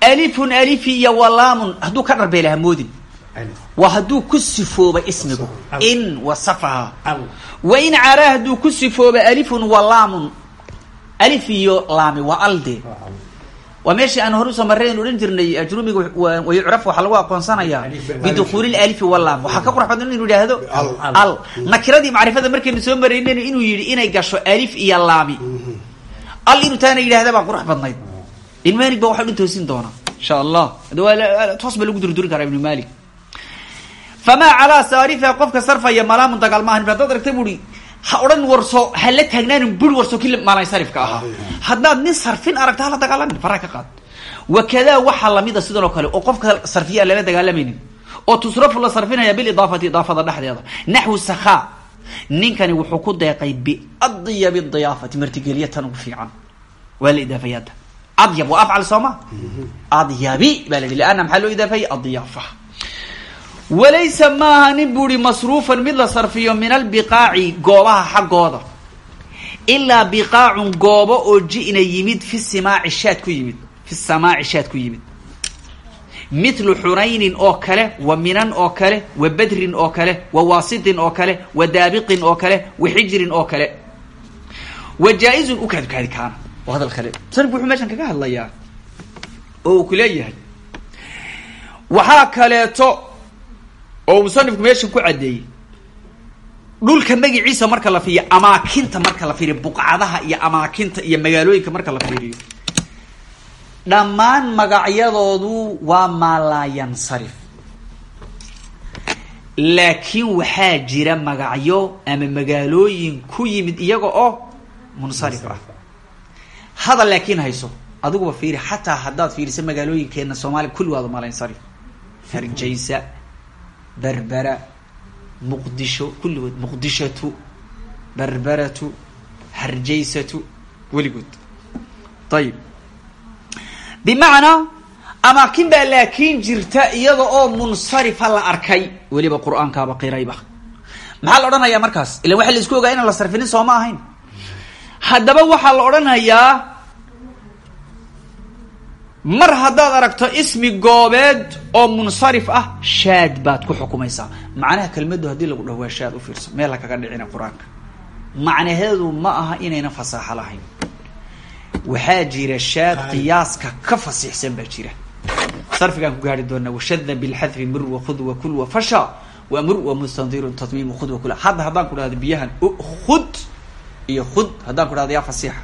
alifun alifi iyo walaamun hadduu ka dharbay laha moodin. Alif. Waa hadduu ku sifooba ismigu. In wasafaha al wa in caraa hadduu ku sifooba alifun walaamun alif iyo laami waa alde waa meeshii aan hore u soo marrayn odhan jirnay ajrumiga wa- wayucraf waxaa lagu aqoonsanayaa bidukuuli lalifi walaam waxaa ka qurux badan inuu yidhaahdo Al. nakiradii macrifada markaynu soo maraynayna inuu yidhi inay gasho alif iyo laami. Al inuu taana yidhahda baa qurux badnayd. Ibn malik ba waxa dhin toosin doona insha allah toos ba lagu durdurin karaa ibnu malik famaa calaa saarifa qofka sarfaya malaamun dagaal maahan haddaad aragta buri ha odhan warso ha la taagnaanin buri warso kii maalansarifka ahaa. Haddaad nin sarfin aragta hala dagaalamin faraha ka qaad. Wakadaa waxaa lamida sidan oo kale oo qofka sarfiya aan lala dagaalamaynin oo tusrafu la sarfinaya bilidaafati idaafada dhexdeeda. Naxwu sakhaa ninkani wuxuu ku deeqay biadyabi diyaafati martigeliya tan ugu fiican. Waa la idaafay hadda. Adyab waa afcal sooma adyabi baa la yihi leanna maxaa loo walaysa maaha nin buuhi masruufan mid la sarfiyo min albiqaaci goobaha xaggooda. Ilaa biqaacun goobo oo ji'na yimid fi simaaci shaad ku yimid fi samaaci shaad ku yimid. Mithlu xunaynin oo kale wa minan oo kale wa badrin oo kale wa waasitin oo kale wa daabiqin oo kale wa xijrin oo kale. Wa jaa-izun u kaadkaadi oo hadal kale. Musanifku wuxuu meeshan kaga hadlayaa? Oo uu ku leeyahay. Waxaa kaleeto oo musanifku meeshan ku caddeeyey dhulka magiciisa marka la fiiriyo amaakinta marka la fiiriyo buqcadaha iyo amaakinta iyo magaalooyinka marka la fiiriyo. Dhammaan magacyadoodu waa maalaayansarif laakiin waxaa jira magacyo ama magaalooyin ku yimid iyaga oo munsarif ah. Hadal laakiin hayso adiguba fiiri xataa haddaad fiiriso magaalooyinkeena soomaaliya kulli waada maalaayansarif hargeysa berbera muqdisho kulligood muqdishatu berberatu harjaysatu weligood. Ayib bimacnaa amaakin baa laakiin jirta iyada oo munsarifa la arkay. Weliba qur'aankaaba qirayba maxaa la odhanayaa markaas? Ilan waxa la isku ogaa inaan la sarfinin soo ma ahayn. Haddaba waxaa la odhanayaa mar haddaad aragto ismi goobeed oo munsarif ah shaad baad ku xukumaysaa. Macnaha kelmaddu haddii lagu dhaho waa shaad u fiirso. Meel ha kaga dhicina qur'aanka. Macnaheedu ma aha inayna fasaaxo lahayn. Waxaa jira shaad qiyaaska ka fasiixsan baa jira. Sarfigaan ku gaari doonaa washada bilxadfi mur wakhud wakul wafasha wamur wamustandirun tatmiim khud wakula hadda haddaan ku dhahdo biyahan khud iyo khud haddaan ku dhahdo yaa fasiixa.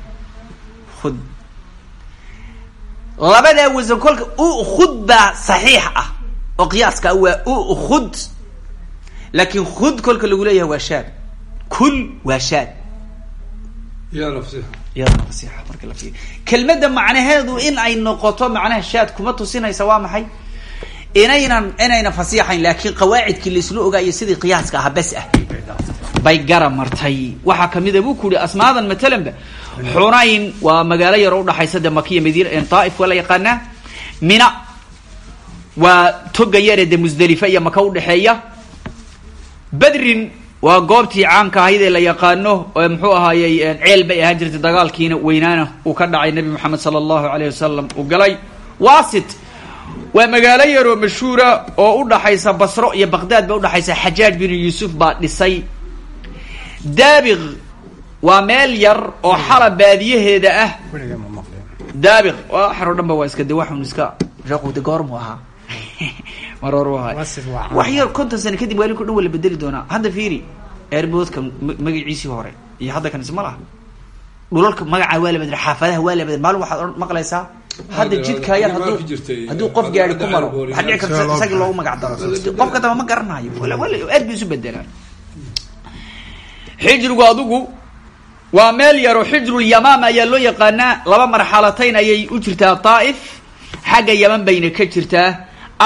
Khud labadaa wasan kolka ukhud baa saxiix ah. Oo qiyaaska waa ukhud laakiin khud kolka lagu leeyahay waa shaad. Kul waa shaad. Fiiriyo. Kelmadda macnaheedu in ay noqoto macnaha shaad kuma tusinaysa waa maxay inaynan inayna fasiixayn laakiin qawaacidkii laisla ogaayo sidii qiyaaska ahaa bes ah. Bay gara martay. Waxaa kamida buu ku asmaadan matalanba xunayn waa magaalo yar oo udhaxaysa de makiya madiina daaif waa la yaqaanaa. Mina waa togan yare de musdelifa iyo maka udhexeeya bedrin waa goobtii caamka ahayd ee la yaqaano ee muxuu ahaayey ceel bay ahaan jirtay dagaalkiina weynaana uu ka dhacay nabi moxamed sala allahu alayh wasalam galay wasit waa magaalo yar oo mashhuura oo udhaxaysa basro iyo baqdaad ba udhaxaysa xajaaj binu yuusuf baa dhisay. Daabiq waa meel yar oo xala baadiyaheeda ah. Ma daabiq waa xero dhan ba waa iska de waxun iska de goormu ahaa. Mar u waa caan. wax yar konton sano kadib waalinku dhan waa la bedeli doonaa. Hadda fiiri airboodka ma- magaciisii hore iyo hadda kan isma laha. Dhulalka magaca waa la bedel xaafadaha waa la bedel. Maalin waxaad maqlaysaa hadda Hadda- jidka yar hadda hadduu qof gaari ku maro waxaa dhici karta isagii loogu magac daro qofka daba ma garanayo aad bay isu bedelaan xijrigu adigu waa meel yaro xijrul yamaam ayaa loo yaqaanaa. Laba marxalatayn ayay u jirtaa daa'if xagga yaman bayna ka jirtaa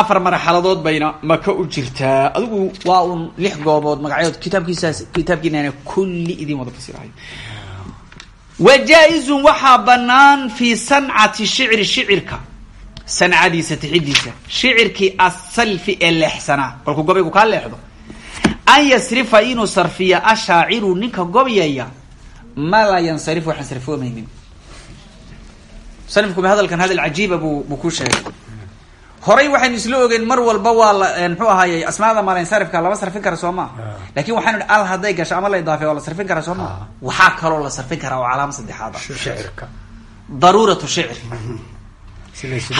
afar marxaladood bayna maka u jirtaa adigu waa un lix goobood magacyood kitaabkiisaas kitaabkiinana kulli idin wada fasirahay wa jaa-izun waxaa banaan fi sancati shicri shicirka. Sancadiisa tixidiisa shicirkii asalfi ee leexsanaa. Kolkuu gobaygu kaa leexdo. An yasrifa inuu sarfiya ashaaciru ninka gobyaya ma laa yansarif waxaan sarfoomaynin musanifku hadalkan hadal cajiiba buu ku sheegay horay waxaynu isla ogeyn mar walba waa la muxuu ahaayey asmaada malansarifka lama sarfin kara soo ma. Lakin waxaanu al hadday gasho ama la idaafiya waa la sarfin karaa soo ma. Waxaa kaloo la sarfin karaa oo calaama saddexaad ah. Daruuratu shicr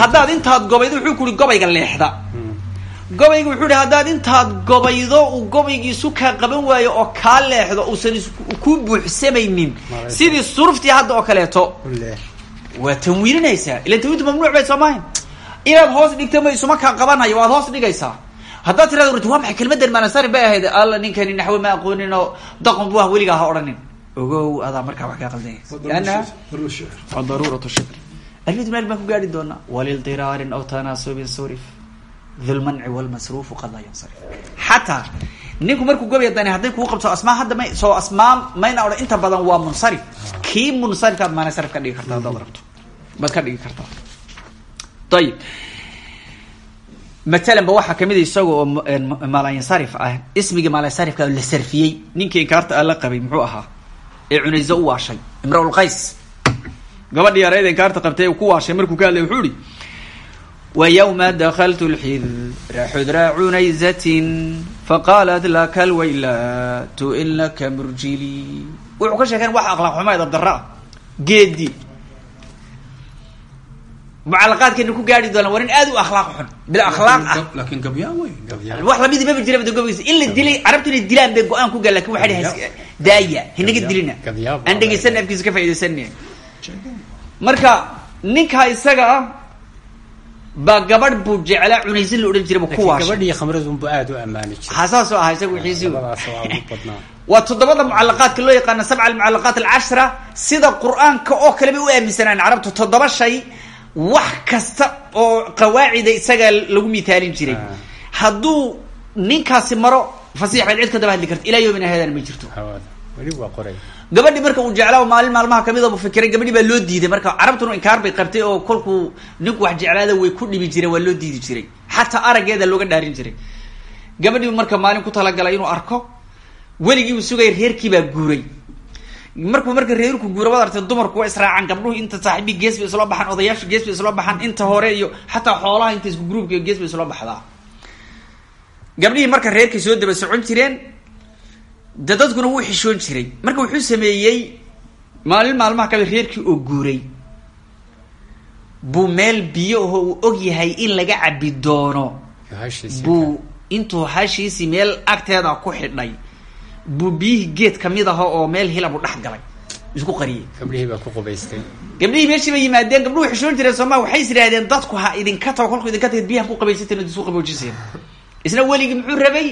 haddaad intaad gobaydo wuxuu ku uhi gobayga leexda. Gobayga wuxuu ihi haddaad intaad gobaydo uu gobaygiisu kaa qaban waayo oo kaa leexdo uusan ku buuxsamaynin. Sidii suruftii hadda oo kaleeto. Waa tanwiininaysaa ila tanwiintu mamnuuc bay soo inaad hoos dhigto ma isuma kaa qabanayo waad hoos dhigaysaa haddaad tirada urti waa maxay kelmadan maansari bay ahayd alla ninkani naxwe ma aqoonin oo daqon bu ah weligaa ha odhanin. Ogow adaa markaa wax kaa qaldanya liannaha waa daruuratu shikr alfid meel baan ku gaari doonaa. Walildiraarin aw tanaasubin surif dhulmanci walmasruufu qad laa yansarif. Xataa ninku markuu gobaya dani hadday kugu qabto asmaa hadda may soo asmaa mayna odhan inta badan waa munsarif. Kii munsarifkaad maansarif ka dhigi kartaa haddaad rabto. Baad ka dhigi kartaa ayib maalanba waxaa ka mid ah isaga oo eh, maalinsarif ah. Ismigii maalinsarifka la sarfiyey. Ninkii inkaarta alla qabay muxuu ahaa? Ee cunaysa u waashay imralqays gabadhii areyd inkaarta qabtay ku waashay markuu ka hadlay wuxuu ihi wayawma dakltu lxidra xudra cunayzatin faqaalat laka lwaylatu inaka murjili wuxuu ka sheekeen wax aqlaaq xumayd abdara geedi mucalaqaadkeena ku gaari doona waa nin aad u akhlaaq xun bil akhlaaq ah. laakiin gabyaan wey wax lamidi maba jira bada gobigiisa in la dilay carabtu inay dilaan bay go'aan ku gaa laakiin waxay dhahay daaya hinaga dilina. Aan dhegeysan afkiisa ka faa'iidaysanay marka ninka isaga ah baa gabadh buu jeclaa cunaysan la odhan jiray ku waashay. gabadhii khamradunbu aada u ammaani jiray. Xasaasoo ahaa isaga wixiisi waa toddobada mucalaqaadka loo yaqaano sabca almucalaqaat alcashra sida qur'aanka oo kale bay u aaminsanaan carabtu toddoba shay wax kasta oo qawaacida isagaa lagu mitaalin jiray. Ah. hadduu ninkaasi maro fasiix baad cid ka daba hadli karta ilaa yomina hadan ma jirto. Gabadhi marka uu jeclaa maalin maalmaha ka mid bu fikiray gabadhi baa loo diiday. Marka carabtuna inkaar bay qabtay oo kolkuu ninku wax jeclaada way ku dhibi jireen waa loo diidi jiray. Xataa araggeeda looga dhaarin jiray. Gabadhii marka maalin ku talagalay inuu arko weligii uu sugay reerkii baa guuray markuu marka reerku guura waad artay dumarku waa israacaan gabdhuhu inta saaxiibii gees bay isla baxaan odayaasha gees bay baxaan inta hore iyo xataa xoolaha inta isku gruubka gees bay baxdaa. Gabdhihii marka reerkay soo daba socon jireen de dadkuna wuu xishoon jiray. Marka wuxuu sameeyey maalin maalmaha kabe reerkii oo guuray. Buu meel biyo aho uu og yahay in laga cabi doono. Hashiisi buu intuu hashiisii meel agteeda ku xidhay buu biyihii geed ka mid aho oo meel hilabu dhex galay. Isku qariyey gabdhihii baa ku qubaystay. Gabdhihii meeshii bay yimaadeen gabdhuhu xishoon jireen sooma waxay is idhaahdeen dadku ha idinka tago kolku idinka tagid biyaha ku qabaysateen oo isku qaboojiseen isna weligii muxuu rabay?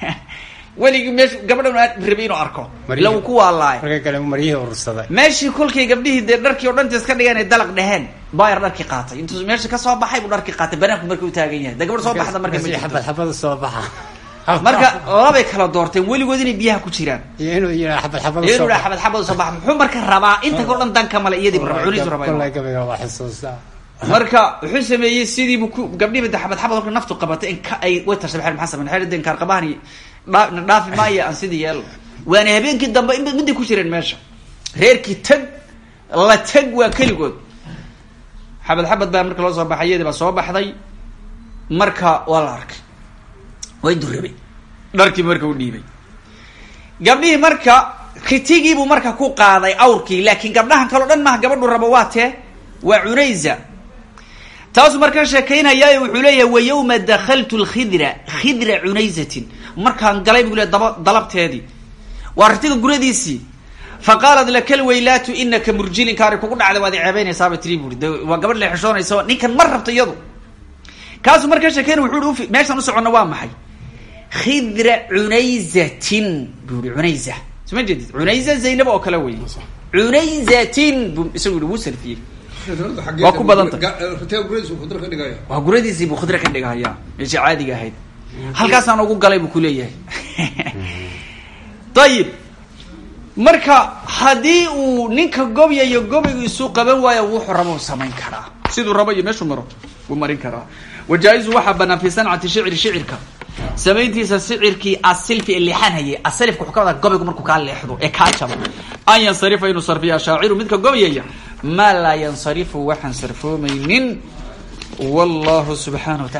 Weligii meeshu gabadhan rabay inuu arko. Ila uu ku waalaay marka kale maryihii urursaday meeshii kolkay gabdhihii dee dharkii oo dhantiis ka dhigeen ay dalaq dheheen baayar dharkii qaatay. Intuu meesha ka soo baxay buu dharkii qaatay banaanku markii u taagan yahay. Dee gabadh soo baxda marka xabad xabada soo baxa marka labay kala doorteen weligood inay biyaha ku jiraan. Iyo inuu yidhaa xabad xabad xabad soo baxa muxuu marka rabaa inta koo dhan danka male iyadii raba cunisu raba marka wuxuu sameeyey sidiibu ku gabdhihi bada xabad xabad kolka naftu qabatay in ka ay sameyn xeer den kaarqabahani dhaa- na dhaafi maayo aan sidii yeelo waana habeenkii dambe in miday ku jireen meesha. Reerkii tag la tag waa keligood. Xabad xabad baa marka loo soo baxay iyadii baa soo baxday. Marka waa la arkay way durabay dharkii marka u dhiibay. Gabdhihii marka kitigiibuu marka ku qaaday awrkii laakiin gabdhahan kaleo dhan maha gabadhu rabo waa tee waa cunayza. Taasuu markaa sheekaynayaayo wuxuu leeyahay wa yowma dakhaltu lkhidra khidra cunaysatin markaan galay buu le dalabteedii. Waa artiga guradiisii. Fa qaalat lakal weylaatu inaka murjilinkaari kugu dhacday waad ceebeynaysaaba tiri buuri de waa gabadh xishoonaysa ninkan mar rabto iyadu. Kaasuu markaa sheekaynay wuxuu hi meeshaan u soconna waa maxay khidra cunayzatin buu i cunayza soma jeedid cunayza zaynab oo kale wey cunayzatin bu isagu yihi wuu sarfiyey Waa ku badan tahay. waa guradiisii buu khudra ka dhigahaya meeshii caadiga ahayd halkaasaan ugu galay buu ku leeyahay ayib marka haddii uu ninka gobyayo gobaygu isu qaban waayo wuxuu rabo samayn karaa siduu rabo iyo meeshuu maro wuu marin karaa wajaa-izu waxaa banaan fi sancati shicri shicirka samayntiisa sicirkii asilfi ee leexan hayay wuxuu ka wadaa gobaygu markuu kaa leexdo ee kaa jabo. An yansarifa inuu sarfiya shaaciru midka gobyaya maa laa yansarifu waxaan sarfoomaynin. Wallahu subxaana wa tacala